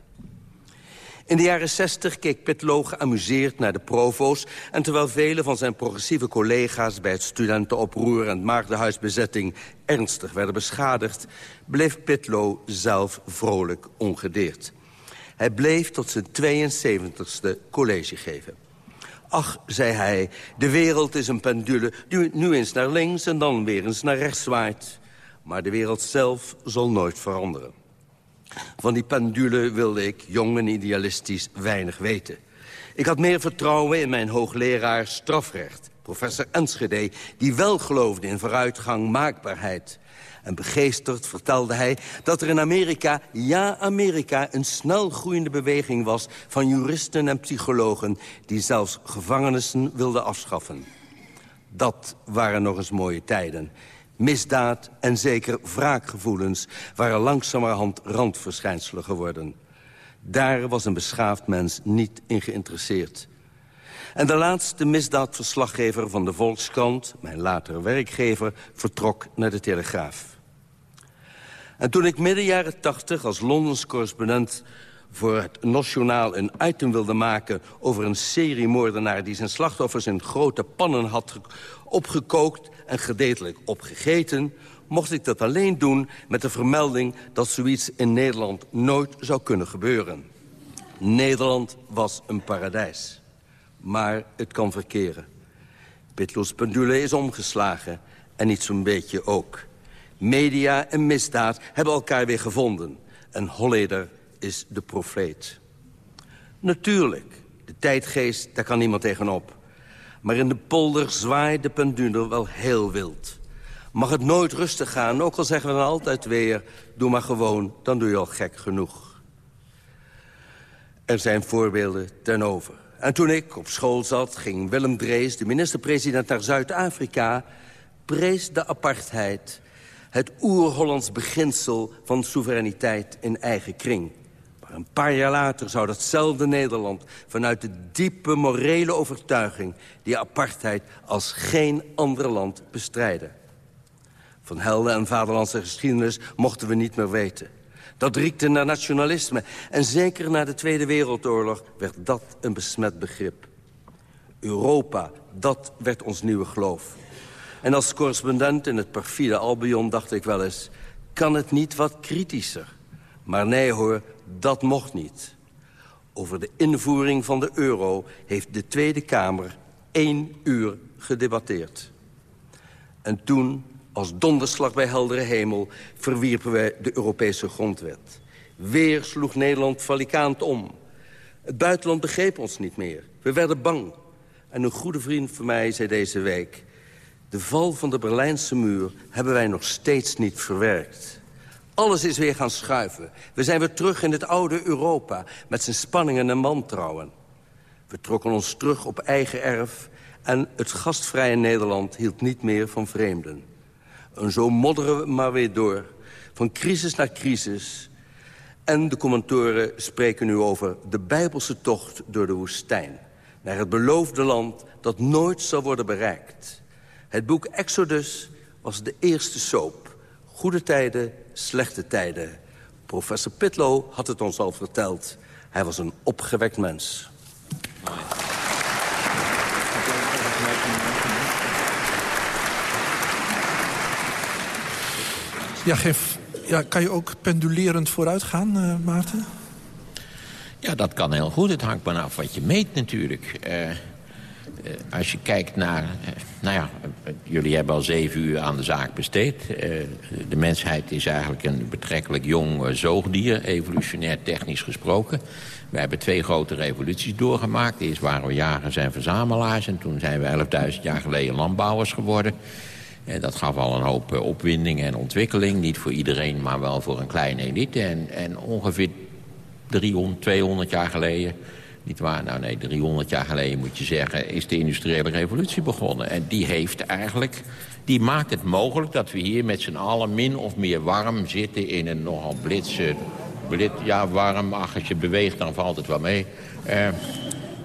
[SPEAKER 17] In de jaren 60 keek Pitlow geamuseerd naar de provo's... en terwijl vele van zijn progressieve collega's... bij het studentenoproer en maagdenhuisbezetting ernstig werden beschadigd... bleef Pitlow zelf vrolijk ongedeerd. Hij bleef tot zijn 72ste college geven. Ach, zei hij, de wereld is een pendule die nu eens naar links en dan weer eens naar rechts zwaait. Maar de wereld zelf zal nooit veranderen. Van die pendule wilde ik, jong en idealistisch, weinig weten. Ik had meer vertrouwen in mijn hoogleraar strafrecht, professor Enschede... die wel geloofde in vooruitgang, maakbaarheid. En begeesterd vertelde hij dat er in Amerika, ja Amerika... een snel groeiende beweging was van juristen en psychologen... die zelfs gevangenissen wilden afschaffen. Dat waren nog eens mooie tijden. Misdaad en zeker wraakgevoelens waren langzamerhand randverschijnselen geworden. Daar was een beschaafd mens niet in geïnteresseerd. En de laatste misdaadverslaggever van de Volkskrant, mijn latere werkgever, vertrok naar de Telegraaf. En toen ik midden jaren tachtig als Londens correspondent voor het Nationaal een item wilde maken... over een seriemoordenaar die zijn slachtoffers in grote pannen had opgekookt... en gedeeltelijk opgegeten, mocht ik dat alleen doen met de vermelding... dat zoiets in Nederland nooit zou kunnen gebeuren. Nederland was een paradijs. Maar het kan verkeren. Pitlo's pendule is omgeslagen en niet zo'n beetje ook. Media en misdaad hebben elkaar weer gevonden. En Holleder is de profeet. Natuurlijk, de tijdgeest, daar kan niemand tegenop. Maar in de polder zwaait de pendule wel heel wild. Mag het nooit rustig gaan, ook al zeggen we dan altijd weer... doe maar gewoon, dan doe je al gek genoeg. Er zijn voorbeelden ten over. En toen ik op school zat, ging Willem Drees, de minister-president naar Zuid-Afrika... prees de apartheid het oer-Hollands beginsel van soevereiniteit in eigen kring. Maar een paar jaar later zou datzelfde Nederland... vanuit de diepe morele overtuiging... die apartheid als geen ander land bestrijden. Van helden en vaderlandse geschiedenis mochten we niet meer weten. Dat riekte naar nationalisme. En zeker na de Tweede Wereldoorlog werd dat een besmet begrip. Europa, dat werd ons nieuwe geloof. En als correspondent in het perfide Albion dacht ik wel eens... kan het niet wat kritischer? Maar nee hoor, dat mocht niet. Over de invoering van de euro heeft de Tweede Kamer één uur gedebatteerd. En toen, als donderslag bij heldere hemel... verwierpen wij de Europese grondwet. Weer sloeg Nederland valikaand om. Het buitenland begreep ons niet meer. We werden bang. En een goede vriend van mij zei deze week... De val van de Berlijnse muur hebben wij nog steeds niet verwerkt. Alles is weer gaan schuiven. We zijn weer terug in het oude Europa... met zijn spanningen en wantrouwen. We trokken ons terug op eigen erf... en het gastvrije Nederland hield niet meer van vreemden. En zo modderen we maar weer door. Van crisis naar crisis. En de commentatoren spreken nu over de bijbelse tocht door de woestijn. Naar het beloofde land dat nooit zal worden bereikt. Het boek Exodus was de eerste soap. Goede tijden, slechte tijden. Professor Pitlow had het ons al verteld. Hij was een opgewekt mens.
[SPEAKER 12] Ja, geef, ja, kan je ook pendulerend vooruit gaan, uh, Maarten?
[SPEAKER 15] Ja, dat kan heel goed. Het hangt maar af wat je meet natuurlijk. Uh, eh, als je kijkt naar... Eh, nou ja, jullie hebben al zeven uur aan de zaak besteed. Eh, de mensheid is eigenlijk een betrekkelijk jong zoogdier, evolutionair technisch gesproken. We hebben twee grote revoluties doorgemaakt. Eerst waren we jagers en verzamelaars... en toen zijn we 11.000 jaar geleden landbouwers geworden... En dat gaf al een hoop opwinding en ontwikkeling. Niet voor iedereen, maar wel voor een kleine elite. En, en ongeveer 300, 200 jaar geleden niet waar? Nou nee, 300 jaar geleden moet je zeggen... is de industriële revolutie begonnen. En die heeft eigenlijk... die maakt het mogelijk dat we hier met z'n allen min of meer warm zitten... in een nogal blitse... Blit, ja, warm, ach, als je beweegt dan valt het wel mee... Uh,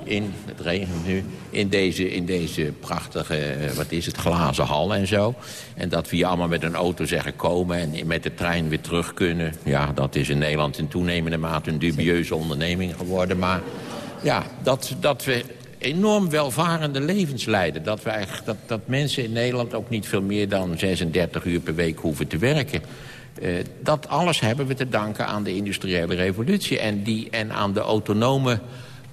[SPEAKER 15] in, het regent nu, in deze, in deze prachtige, eh, wat is het, glazen hal en zo. En dat we hier allemaal met een auto zeggen komen en met de trein weer terug kunnen. Ja, dat is in Nederland in toenemende mate een dubieuze onderneming geworden. Maar ja, dat, dat we enorm welvarende levens leiden. Dat, wij, dat, dat mensen in Nederland ook niet veel meer dan 36 uur per week hoeven te werken. Uh, dat alles hebben we te danken aan de industriële revolutie... en, die, en aan de autonome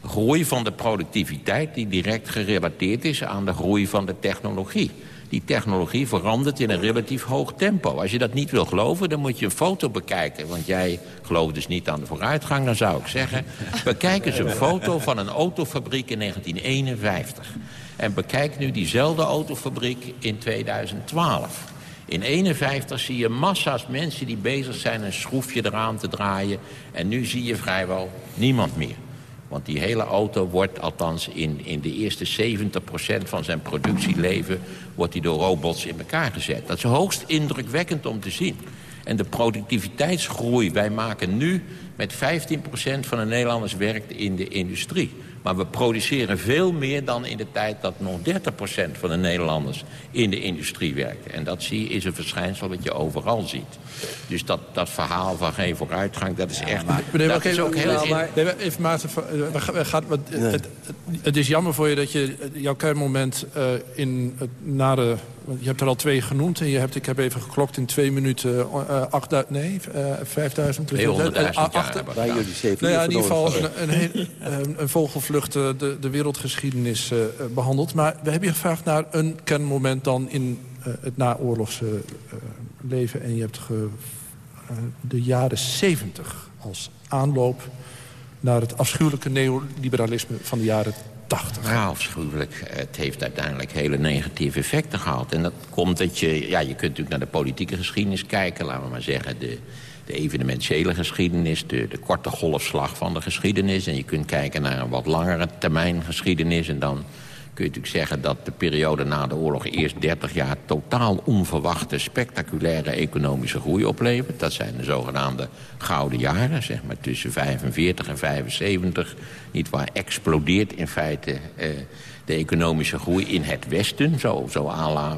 [SPEAKER 15] groei van de productiviteit... die direct gerelateerd is aan de groei van de technologie. Die technologie verandert in een relatief hoog tempo. Als je dat niet wil geloven, dan moet je een foto bekijken. Want jij gelooft dus niet aan de vooruitgang, dan zou ik zeggen... bekijk eens een foto van een autofabriek in 1951. En bekijk nu diezelfde autofabriek in 2012. In 51 zie je massa's mensen die bezig zijn een schroefje eraan te draaien. En nu zie je vrijwel niemand meer. Want die hele auto wordt althans in, in de eerste 70% van zijn productieleven... wordt die door robots in elkaar gezet. Dat is hoogst indrukwekkend om te zien. En de productiviteitsgroei, wij maken nu met 15% van de Nederlanders werkt in de industrie. Maar we produceren veel meer dan in de tijd dat nog 30% van de Nederlanders in de industrie werken. En dat zie, is een verschijnsel wat je overal ziet. Dus dat, dat verhaal van geen vooruitgang, dat is echt... Maar,
[SPEAKER 12] dat is ook heel... Maar, even Maarten, we gaan, het, het, het, is jammer voor je dat je jouw kernmoment uh, in het, na de je hebt er al twee genoemd. En je hebt, ik heb even geklokt in twee minuten uh, 8000, nee, uh, 5000.
[SPEAKER 15] 200.000 Waar
[SPEAKER 12] jullie zeven nou ja, in ieder geval een, een, een, een vogelvlucht de, de wereldgeschiedenis uh, behandeld. Maar we hebben je gevraagd naar een kernmoment dan in uh, het naoorlogse leven. En je hebt de jaren 70 als aanloop naar het afschuwelijke neoliberalisme van de jaren 80.
[SPEAKER 15] Ja, afschuwelijk. Het heeft uiteindelijk hele negatieve effecten gehad. En dat komt dat je... Ja, je kunt natuurlijk naar de politieke geschiedenis kijken. Laten we maar zeggen, de, de evenementiële geschiedenis... De, de korte golfslag van de geschiedenis. En je kunt kijken naar een wat langere termijn geschiedenis. En dan kun je natuurlijk zeggen dat de periode na de oorlog... eerst 30 jaar totaal onverwachte, spectaculaire economische groei oplevert. Dat zijn de zogenaamde gouden jaren, zeg maar tussen 45 en 75. Niet waar explodeert in feite... Eh, de economische groei in het Westen. Zo, zo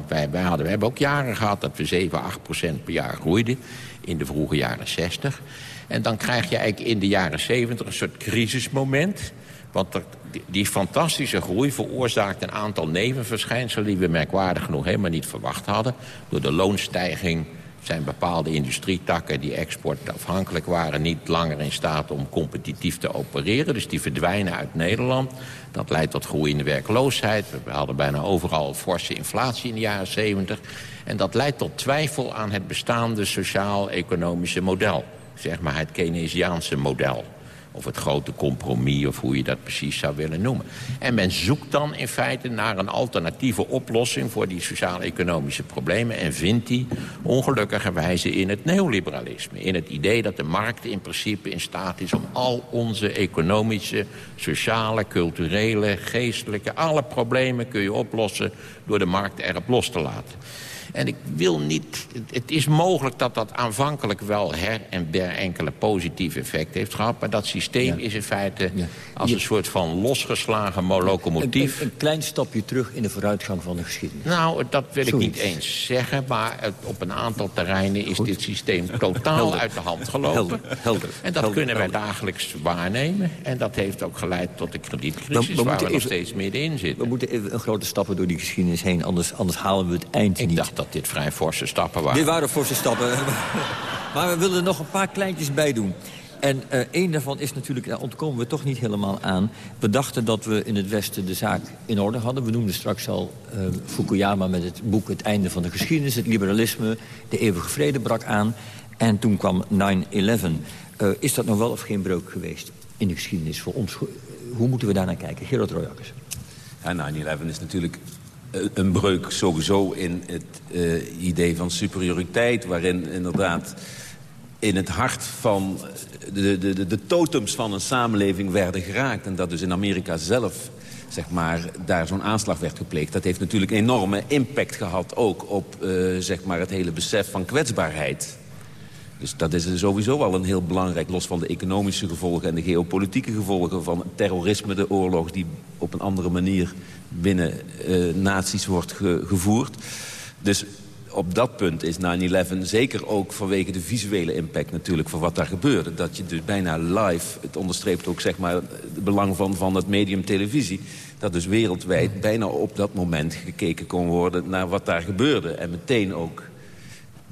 [SPEAKER 15] wij, wij, hadden, we hebben ook jaren gehad dat we 7, 8 procent per jaar groeiden. In de vroege jaren 60. En dan krijg je eigenlijk in de jaren 70 een soort crisismoment. Want die fantastische groei veroorzaakt een aantal nevenverschijnselen... die we merkwaardig genoeg helemaal niet verwacht hadden. Door de loonstijging zijn bepaalde industrietakken die exportafhankelijk waren... niet langer in staat om competitief te opereren. Dus die verdwijnen uit Nederland. Dat leidt tot groeiende werkloosheid. We hadden bijna overal forse inflatie in de jaren 70. En dat leidt tot twijfel aan het bestaande sociaal-economische model. Zeg maar het Keynesiaanse model. Of het grote compromis, of hoe je dat precies zou willen noemen. En men zoekt dan in feite naar een alternatieve oplossing... voor die sociaal-economische problemen... en vindt die ongelukkigerwijze in het neoliberalisme. In het idee dat de markt in principe in staat is... om al onze economische, sociale, culturele, geestelijke... alle problemen kun je oplossen door de markt erop los te laten. En ik wil niet... Het is mogelijk dat dat aanvankelijk wel her en der enkele positieve effect heeft gehad. Maar dat systeem is in feite als een soort van losgeslagen locomotief.
[SPEAKER 13] Een, een, klein stapje terug in de vooruitgang van de geschiedenis.
[SPEAKER 15] Nou, dat wil ik niet eens zeggen. Maar op een aantal terreinen is dit systeem totaal uit de hand gelopen.
[SPEAKER 13] Helder.
[SPEAKER 15] En dat kunnen wij dagelijks waarnemen. En dat heeft ook geleid tot de kredietcrisis waar we nog steeds middenin zitten.
[SPEAKER 13] We moeten even een grote stappen door die geschiedenis heen. Anders, anders halen we het eind
[SPEAKER 15] ik
[SPEAKER 13] niet.
[SPEAKER 15] Dacht dat dit vrij forse stappen waren.
[SPEAKER 13] Dit waren forse stappen. [LAUGHS] maar we willen er nog een paar kleintjes bij doen. En uh, één daarvan is natuurlijk, daar ontkomen we toch niet helemaal aan. We dachten dat we in het Westen de zaak in orde hadden. We noemden straks al uh, Fukuyama met het boek Het einde van de geschiedenis. Het liberalisme, de eeuwige vrede brak aan. En toen kwam 9-11. Uh, eh, is dat nog wel of geen breuk geweest in de geschiedenis voor ons? Hoe moeten we daarnaar kijken? Gerard Royakkers.
[SPEAKER 16] Ja, 9-11 is natuurlijk een breuk sowieso in het uh, idee van superioriteit... waarin inderdaad in het hart van de, de, de, de totems van een samenleving werden geraakt. En dat dus in Amerika zelf zeg maar, daar zo'n aanslag werd gepleegd. Dat heeft natuurlijk enorme impact gehad ook op zeg maar het hele besef van kwetsbaarheid. Dus dat is sowieso al een heel belangrijk, los van de economische gevolgen... en de geopolitieke gevolgen van terrorisme, de oorlog... die op een andere manier binnen uh, naties wordt gevoerd. Dus op dat punt is 9-11 zeker ook vanwege de visuele impact natuurlijk van wat daar gebeurde. Dat je dus bijna live, het onderstreept ook zeg maar het belang van, van het medium televisie... dat dus wereldwijd bijna op dat moment gekeken kon worden naar wat daar gebeurde. En meteen ook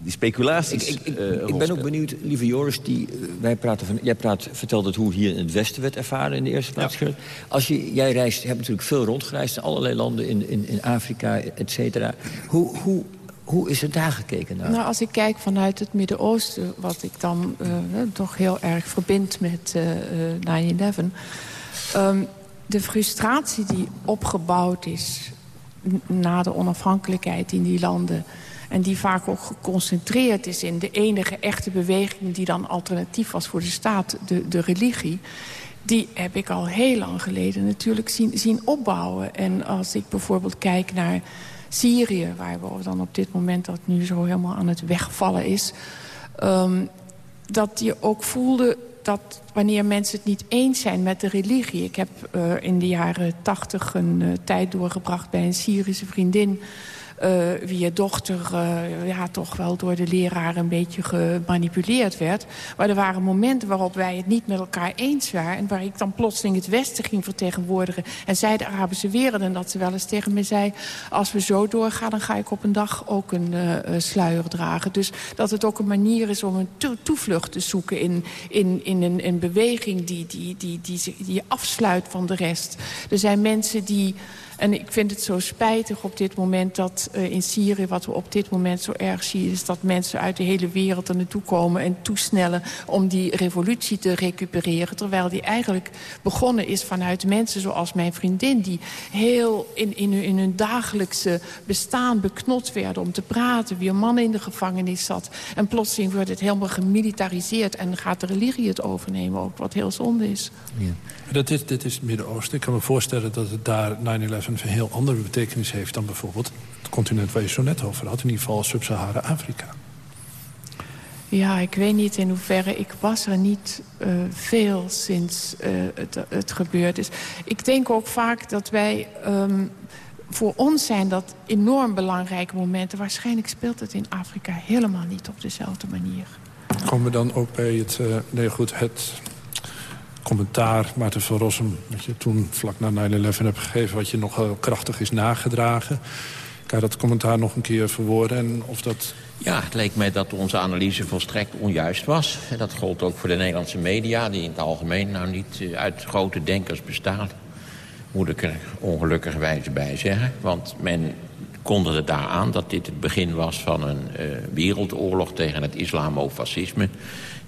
[SPEAKER 16] die speculaties
[SPEAKER 13] Ik, ik, ik, ik ben ook benieuwd, lieve Joris, die, uh, wij praten van, jij praat, vertelt het hoe hier in het Westen werd ervaren in de eerste plaats. Ja. Als je, jij reist, je hebt natuurlijk veel rondgereisd in allerlei landen in, in, in Afrika, et cetera. Hoe, hoe, hoe is er daar gekeken naar?
[SPEAKER 14] Nou, als ik kijk vanuit het Midden-Oosten, wat ik dan uh, toch heel erg verbind met uh, 9-11... Um, de frustratie die opgebouwd is na de onafhankelijkheid in die landen en die vaak ook geconcentreerd is in de enige echte beweging... die dan alternatief was voor de staat, de, de religie... die heb ik al heel lang geleden natuurlijk zien, zien opbouwen. En als ik bijvoorbeeld kijk naar Syrië... waar we dan op dit moment dat nu zo helemaal aan het wegvallen is... Um, dat je ook voelde dat wanneer mensen het niet eens zijn met de religie... ik heb uh, in de jaren tachtig een uh, tijd doorgebracht bij een Syrische vriendin... Uh, wie dochter uh, ja, toch wel door de leraar een beetje gemanipuleerd werd. Maar er waren momenten waarop wij het niet met elkaar eens waren... en waar ik dan plotseling het Westen ging vertegenwoordigen... en zij de Arabische wereld. En dat ze wel eens tegen me zei... als we zo doorgaan, dan ga ik op een dag ook een uh, sluier dragen. Dus dat het ook een manier is om een to toevlucht te zoeken... in, in, in een, een beweging die, die, die, die, die, die je afsluit van de rest. Er zijn mensen die... En ik vind het zo spijtig op dit moment dat uh, in Syrië... wat we op dit moment zo erg zien... is dat mensen uit de hele wereld er naartoe komen en toesnellen... om die revolutie te recupereren. Terwijl die eigenlijk begonnen is vanuit mensen zoals mijn vriendin... die heel in, in, in hun dagelijkse bestaan beknot werden om te praten. Wie een man in de gevangenis zat. En plotseling wordt het helemaal gemilitariseerd... en gaat de religie het overnemen ook, wat heel zonde is.
[SPEAKER 12] Ja. Dat is, dit is het Midden-Oosten. Ik kan me voorstellen dat het daar 9-11 een heel andere betekenis heeft... dan bijvoorbeeld het continent waar je zo net over had. In ieder geval Sub-Sahara-Afrika.
[SPEAKER 14] Ja, ik weet niet in hoeverre. Ik was er niet uh, veel sinds uh, het, het gebeurd is. Ik denk ook vaak dat wij... Um, voor ons zijn dat enorm belangrijke momenten. Waarschijnlijk speelt het in Afrika helemaal niet op dezelfde manier.
[SPEAKER 12] Komen we dan ook bij het, uh, nee goed, het commentaar Maarten van Rossum... dat je toen vlak na 9-11 hebt gegeven... wat je nog krachtig is nagedragen. Kan je dat commentaar nog een keer verwoorden? En of dat...
[SPEAKER 15] Ja, het leek mij dat onze analyse volstrekt onjuist was. En dat gold ook voor de Nederlandse media... die in het algemeen nou niet uit grote denkers bestaan. Moet ik er ongelukkigerwijze bij zeggen. Want men kondigde daar aan dat dit het begin was van een uh, wereldoorlog... tegen het islamofascisme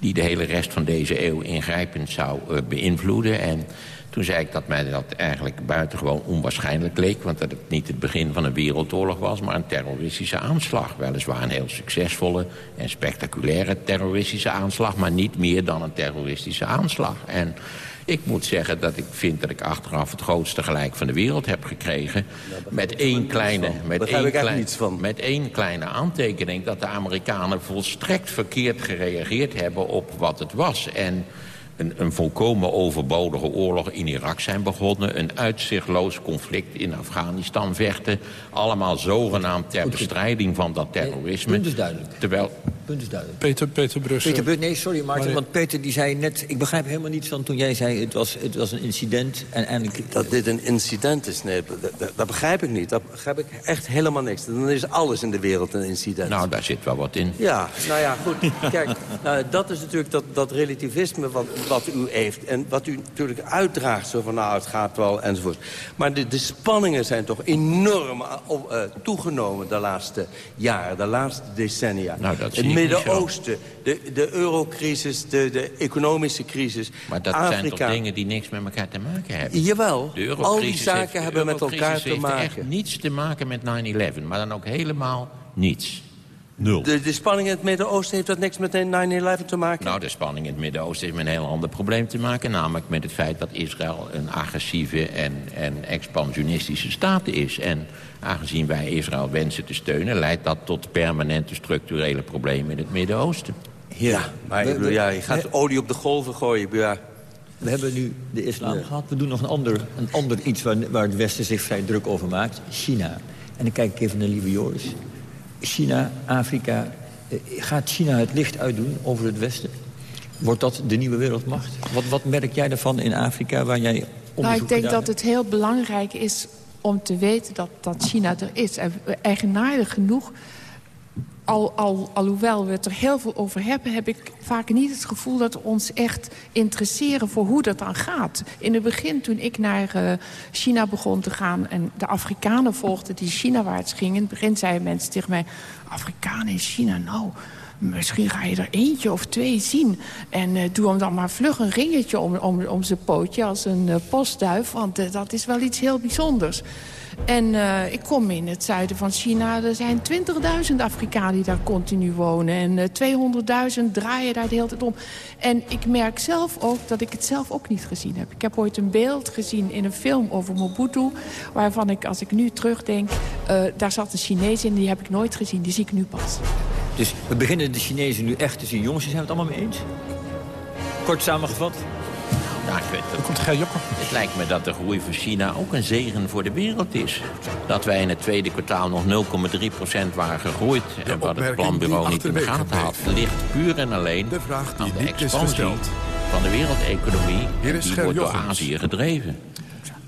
[SPEAKER 15] die de hele rest van deze eeuw ingrijpend zou uh, beïnvloeden. En toen zei ik dat mij dat eigenlijk buitengewoon onwaarschijnlijk leek... want dat het niet het begin van een wereldoorlog was... maar een terroristische aanslag. Weliswaar een heel succesvolle en spectaculaire terroristische aanslag... maar niet meer dan een terroristische aanslag. En ik moet zeggen dat ik vind dat ik achteraf het grootste gelijk van de wereld heb gekregen. Met één kleine, met één, klein, met één kleine aantekening dat de Amerikanen volstrekt verkeerd gereageerd hebben op wat het was. En een, een volkomen overbodige oorlog in Irak zijn begonnen. Een uitzichtloos conflict in Afghanistan vechten. Allemaal zogenaamd ter bestrijding van dat terrorisme.
[SPEAKER 13] Punt is duidelijk.
[SPEAKER 15] Terwijl...
[SPEAKER 13] Punt is duidelijk.
[SPEAKER 12] Peter, Peter Brussel.
[SPEAKER 13] Peter, nee, sorry Maarten, maar, want Peter die zei net... Ik begrijp helemaal niets van toen jij zei het was, het was een incident. En, en...
[SPEAKER 17] Dat dit een incident is, nee, dat, dat, begrijp ik niet. Dat begrijp ik echt helemaal niks. Dan is alles in de wereld een incident.
[SPEAKER 15] Nou, daar zit wel wat in.
[SPEAKER 17] Ja, nou ja, goed. Kijk, [LAUGHS] nou, dat is natuurlijk dat, dat relativisme wat, wat u heeft. En wat u natuurlijk uitdraagt, zo van nou, het gaat wel, enzovoort. Maar de, de spanningen zijn toch enorm uh, toegenomen de laatste jaren, de laatste decennia.
[SPEAKER 15] Nou, dat
[SPEAKER 17] het Midden-Oosten, de, de eurocrisis, de, de economische crisis.
[SPEAKER 15] Maar dat
[SPEAKER 17] Afrika.
[SPEAKER 15] zijn toch dingen die niks met elkaar te maken hebben?
[SPEAKER 17] Jawel,
[SPEAKER 15] de
[SPEAKER 17] al die zaken heeft, hebben met elkaar te maken.
[SPEAKER 15] heeft echt niets te maken met 9-11, maar dan ook helemaal niets. Nul.
[SPEAKER 17] De, de spanning in het Midden-Oosten heeft dat niks met 9-11 te maken?
[SPEAKER 15] Nou, de spanning in het Midden-Oosten heeft met een heel ander probleem te maken. Namelijk met het feit dat Israël een agressieve en, en expansionistische staat is. En aangezien wij Israël wensen te steunen... leidt dat tot permanente structurele problemen in het Midden-Oosten.
[SPEAKER 17] Ja, maar
[SPEAKER 13] we,
[SPEAKER 17] ja, je gaat olie op de golven gooien. Ja.
[SPEAKER 13] We hebben nu de islam gehad. We doen nog een ander, een ander iets waar, waar het Westen zich vrij druk over maakt. China. En dan kijk ik even naar lieve Joris. China, Afrika. Eh, gaat China het licht uitdoen over het Westen? Wordt dat de nieuwe wereldmacht? Wat, wat merk jij ervan in Afrika waar jij
[SPEAKER 14] nou, ik denk dat het heel belangrijk is om te weten dat, dat China er is. En eigenaardig genoeg al, al, alhoewel we het er heel veel over hebben... heb ik vaak niet het gevoel dat we ons echt interesseren voor hoe dat dan gaat. In het begin, toen ik naar uh, China begon te gaan... en de Afrikanen volgden die Chinawaarts gingen... in het begin zeiden mensen tegen mij... Afrikanen in China, nou, misschien ga je er eentje of twee zien. En uh, doe hem dan maar vlug een ringetje om, om, om zijn pootje als een uh, postduif. Want dat is wel iets heel bijzonders. En uh, ik kom in het zuiden van China. Er zijn 20.000 Afrikanen die daar continu wonen. En uh, 200.000 draaien daar de hele tijd om. En ik merk zelf ook dat ik het zelf ook niet gezien heb. Ik heb ooit een beeld gezien in een film over Mobutu... waarvan ik, als ik nu terugdenk... Uh, daar zat een Chinees in, die heb ik nooit gezien. Die zie ik nu pas.
[SPEAKER 13] Dus we beginnen de Chinezen nu echt te zien. Jongens, zijn we het allemaal mee eens? Kort samengevat.
[SPEAKER 15] Ja, ik weet komt Het lijkt me dat de groei voor China ook een zegen voor de wereld is. Dat wij in het tweede kwartaal nog 0,3% waren gegroeid. en wat het planbureau niet in de gaten had. ligt puur en alleen de vraag die aan de expansie van de wereldeconomie. Hier is die wordt door Azië gedreven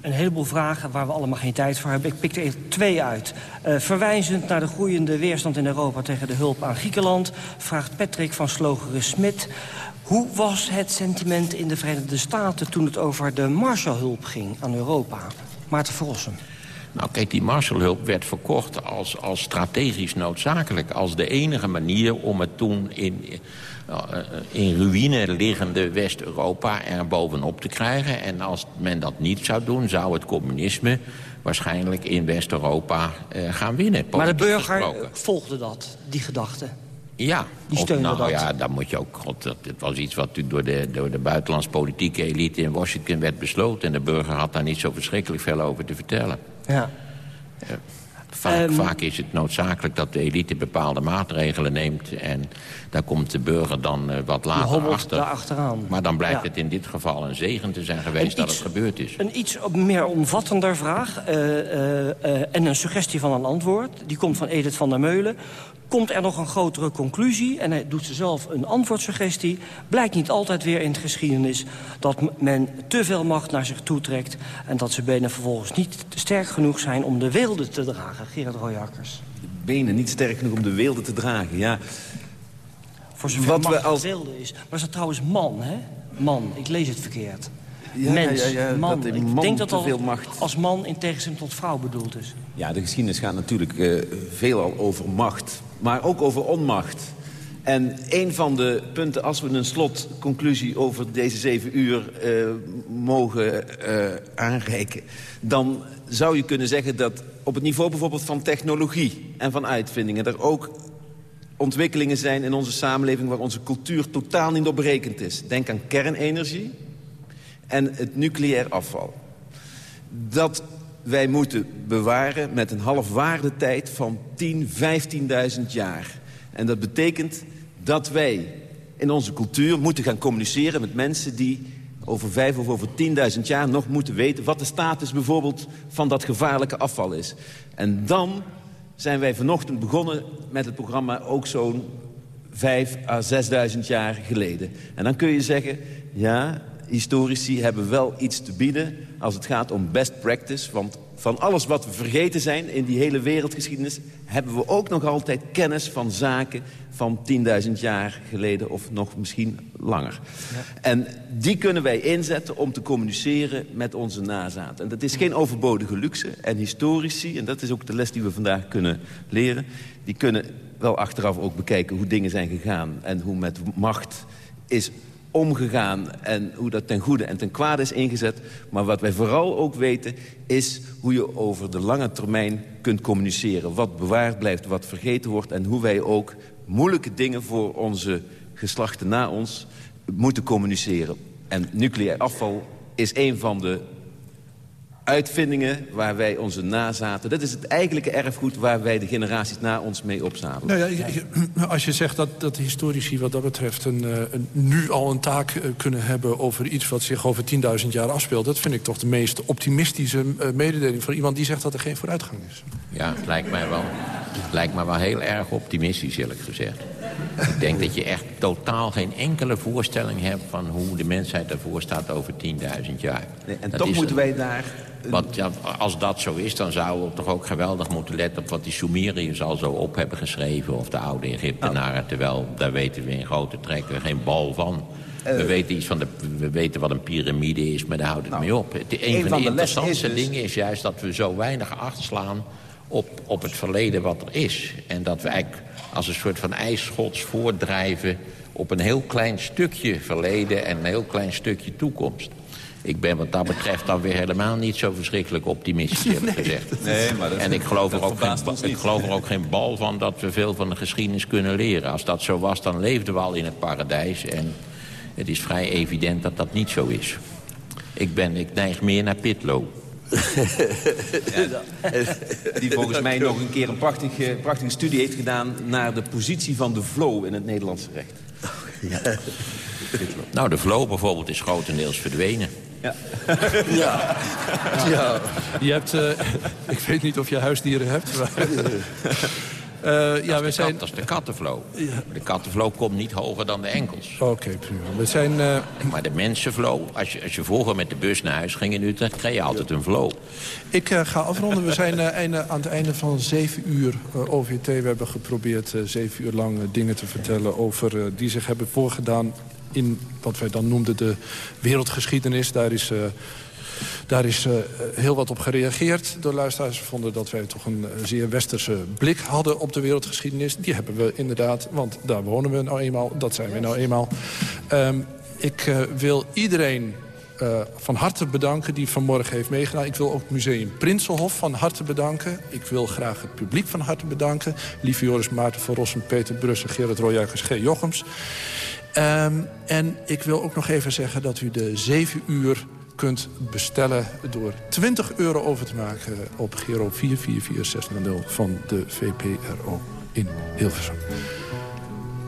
[SPEAKER 19] een heleboel vragen waar we allemaal geen tijd voor hebben. Ik pik er twee uit. Uh, verwijzend naar de groeiende weerstand in Europa tegen de hulp aan Griekenland... vraagt Patrick van Slogeren-Smit... Hoe was het sentiment in de Verenigde Staten toen het over de Marshallhulp ging aan Europa? Maarten Verrossen.
[SPEAKER 15] Nou kijk, die Marshallhulp werd verkocht als, als strategisch noodzakelijk. Als de enige manier om het toen in, uh, in ruïne liggende West-Europa er bovenop te krijgen. En als men dat niet zou doen, zou het communisme waarschijnlijk in West-Europa uh, gaan winnen.
[SPEAKER 19] Maar de burger volgde dat, die gedachte?
[SPEAKER 15] Ja, die nou, dat. Ja, dan moet je ook... God, dat, het was iets wat door de, door de buitenlands politieke elite in Washington werd besloten. En de burger had daar niet zo verschrikkelijk veel over te vertellen. Ja. vaak, um, vaak, is het noodzakelijk dat de elite bepaalde maatregelen neemt... en daar komt de burger dan uh, wat later achter.
[SPEAKER 19] achteraan.
[SPEAKER 15] Maar dan blijkt het in dit geval een zegen te zijn geweest dat het gebeurd is.
[SPEAKER 19] Een iets meer omvattender vraag uh, uh, en een suggestie van een antwoord. Die komt van Edith van der Meulen komt er nog een grotere conclusie... en hij doet ze zelf een antwoordsuggestie... blijkt niet altijd weer in de geschiedenis... dat men te veel macht naar zich toetrekt... en dat ze benen vervolgens niet sterk genoeg zijn om de weelde te dragen. Gerard Royakkers.
[SPEAKER 16] De benen niet sterk genoeg om de weelde te dragen, ja.
[SPEAKER 19] Voor zover Wat we als... weelde is. Maar is dat trouwens man, hè? Man, ik lees het verkeerd. Ja, Mens, ja, ja, man. Dat ik denk dat al macht... als man in tegenstelling tot vrouw bedoeld is.
[SPEAKER 16] Ja, de geschiedenis gaat natuurlijk uh, veelal over macht maar ook over onmacht. En een van de punten, als we een slotconclusie over deze zeven uur uh, mogen uh, aanreiken... dan zou je kunnen zeggen dat op het niveau bijvoorbeeld van technologie en van uitvindingen... er ook ontwikkelingen zijn in onze samenleving waar onze cultuur totaal niet op berekend is. Denk aan kernenergie en het nucleair afval. Dat wij moeten bewaren met een halfwaardetijd van 10, 15.000 jaar. En dat betekent dat wij in onze cultuur moeten gaan communiceren met mensen die over vijf of over 10.000 jaar nog moeten weten... wat de status bijvoorbeeld van dat gevaarlijke afval is. En dan zijn wij vanochtend begonnen met het programma ook zo'n vijf à 6.000 jaar geleden. En dan kun je zeggen, ja, historici hebben wel iets te bieden als het gaat om best practice. Want van alles wat we vergeten zijn in die hele wereldgeschiedenis... hebben we ook nog altijd kennis van zaken van 10.000 jaar geleden of nog misschien langer. Ja. En die kunnen wij inzetten om te communiceren met onze nazaten. En dat is geen overbodige luxe. En historici, en dat is ook de les die we vandaag kunnen leren... die kunnen wel achteraf ook bekijken hoe dingen zijn gegaan... en hoe met macht is omgegaan en hoe dat ten goede en ten kwade is ingezet. Maar wat wij vooral ook weten is hoe je over de lange termijn kunt communiceren. Wat bewaard blijft, wat vergeten wordt en hoe wij ook moeilijke dingen voor onze geslachten na ons moeten communiceren. En nucleair afval is een van de uitvindingen waar wij onze nazaten... dat is het eigenlijke erfgoed waar wij de generaties na ons mee opzadelen.
[SPEAKER 12] Nou ja, [CLEARS THROAT] als je zegt dat, dat historici wat dat betreft een, eh, een, nu al een taak eh, kunnen hebben... over iets wat zich over 10.000 jaar afspeelt... dat vind ik toch de meest optimistische eh, mededeling van iemand die zegt dat er geen vooruitgang is.
[SPEAKER 15] Ja, het lijkt mij wel, het lijkt mij wel heel erg optimistisch eerlijk gezegd. Ik denk dat je echt totaal geen enkele voorstelling hebt... van hoe de mensheid ervoor staat over 10.000 jaar.
[SPEAKER 16] Nee, en toch moeten wij daar
[SPEAKER 15] want ja, als dat zo is, dan zouden we toch ook geweldig moeten letten... op wat die Sumeriërs al zo op hebben geschreven... of de oude Egyptenaren, terwijl daar weten we in grote trekken geen bal van. we, eh. weten iets van de, we weten wat een piramide is, maar daar houdt het nou, mee op. Het, een, van, de, interessantste dus- dingen is juist dat we zo weinig acht slaan... Op, op het verleden wat er is. En dat we eigenlijk als een soort van ijsschots voordrijven... op een heel klein stukje verleden en een heel klein stukje toekomst. Ik ben wat dat betreft dan weer helemaal niet zo verschrikkelijk optimistisch, heb nee, gezegd. [LAUGHS] Nee, maar dat, en ik geloof, er ook geen, ik geloof er ook geen bal van dat we veel van de geschiedenis kunnen leren. Als dat zo was, dan leefden we al in het paradijs. En het is vrij evident dat dat niet zo is. Ik, ben, ik neig meer naar Pitlo. [LAUGHS]
[SPEAKER 16] die volgens mij nog een keer een prachtige, prachtige studie heeft gedaan... naar de positie van de flow in het Nederlandse recht. Ja.
[SPEAKER 15] Nou, de flow bijvoorbeeld is grotendeels verdwenen.
[SPEAKER 16] Ja. [LAUGHS] ja.
[SPEAKER 12] ja. Je hebt, uh, [LAUGHS] ik weet niet of je huisdieren hebt. Maar,
[SPEAKER 15] ja, we zijn... dat is de kattenvlow. Ja. De kattenvlow komt niet hoger dan de enkels.
[SPEAKER 12] Oké, prima. We zijn, uh...
[SPEAKER 15] Maar de mensenvlow, als je, als je vroeger met de bus naar huis ging in Utrecht... kreeg je altijd een flow.
[SPEAKER 12] Ik uh, ga afronden. We zijn einde, aan het einde van zeven uur OVT. We hebben geprobeerd zeven uur lang dingen te vertellen... over die zich hebben voorgedaan in wat wij dan noemden de wereldgeschiedenis. Daar is, uh, daar is uh, heel wat op gereageerd. De luisteraars vonden dat wij toch een zeer westerse blik hadden op de wereldgeschiedenis. Die hebben we inderdaad, want daar wonen we nou eenmaal. Dat zijn we nou eenmaal. Um, ik uh, wil iedereen van harte bedanken die vanmorgen heeft meegedaan. Ik wil ook het Museum Prinsenhof van harte bedanken. Ik wil graag het publiek van harte bedanken. Lieve Joris Maarten van Rossen, Peter Brussen, Gerrit Royakkers, G. Jochems. Um, en ik wil ook nog even zeggen dat u de 7 uur kunt bestellen door 20 euro over te maken op Giro 444600 van de VPRO in Hilversum.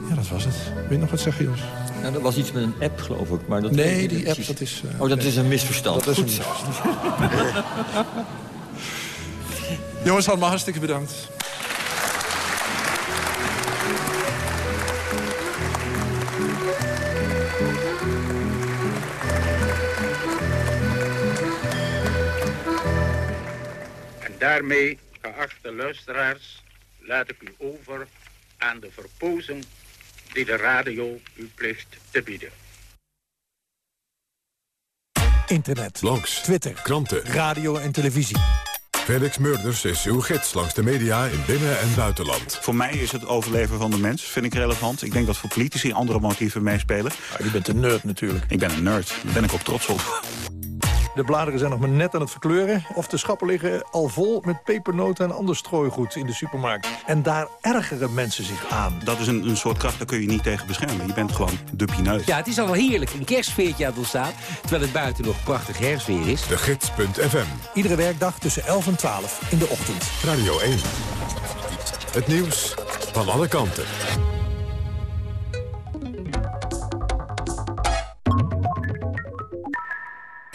[SPEAKER 12] Ja, dat was het. Wil je nog wat zeggen, Jos?
[SPEAKER 13] Nou, dat was iets met een app, geloof ik. Maar dat
[SPEAKER 12] nee, die app, dat is...
[SPEAKER 13] Uh, oh, dat is een misverstand.
[SPEAKER 12] Dat is Goed. een [LAUGHS] Jongens, allemaal hartstikke bedankt.
[SPEAKER 20] Daarmee, geachte luisteraars, laat ik u over aan de verpozen die de radio u plicht te bieden.
[SPEAKER 1] Internet, blogs, Twitter, kranten,
[SPEAKER 21] radio en televisie.
[SPEAKER 1] Felix Murders is uw gids langs de media in binnen- en buitenland.
[SPEAKER 22] Voor mij is het overleven van de mens, vind ik relevant. Ik denk dat voor politici andere motieven meespelen.
[SPEAKER 12] Ja, je bent een nerd natuurlijk.
[SPEAKER 22] Ik ben een nerd, daar ben ik ook trots op.
[SPEAKER 21] De bladeren zijn nog maar net aan het verkleuren. Of de schappen liggen al vol met pepernoten en ander strooigoed in de supermarkt. En daar ergeren mensen zich aan.
[SPEAKER 22] Dat is een, een soort kracht, daar kun je niet tegen beschermen. Je bent gewoon de pineut.
[SPEAKER 23] Ja, het is al wel heerlijk. Een kerstfeertje aan het ontstaan. Terwijl het buiten nog prachtig herfstweer is.
[SPEAKER 1] De Gids.fm.
[SPEAKER 21] Iedere werkdag tussen 11 en 12 in de ochtend.
[SPEAKER 1] Radio 1. Het nieuws van alle kanten.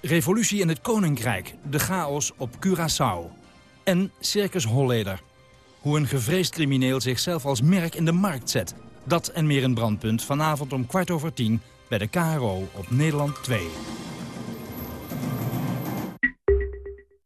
[SPEAKER 24] Revolutie in het Koninkrijk, de chaos op Curaçao. En Circus Holleder. Hoe een gevreesd crimineel zichzelf als merk in de markt zet. Dat en meer in Brandpunt vanavond om kwart over tien bij de KRO op Nederland 2.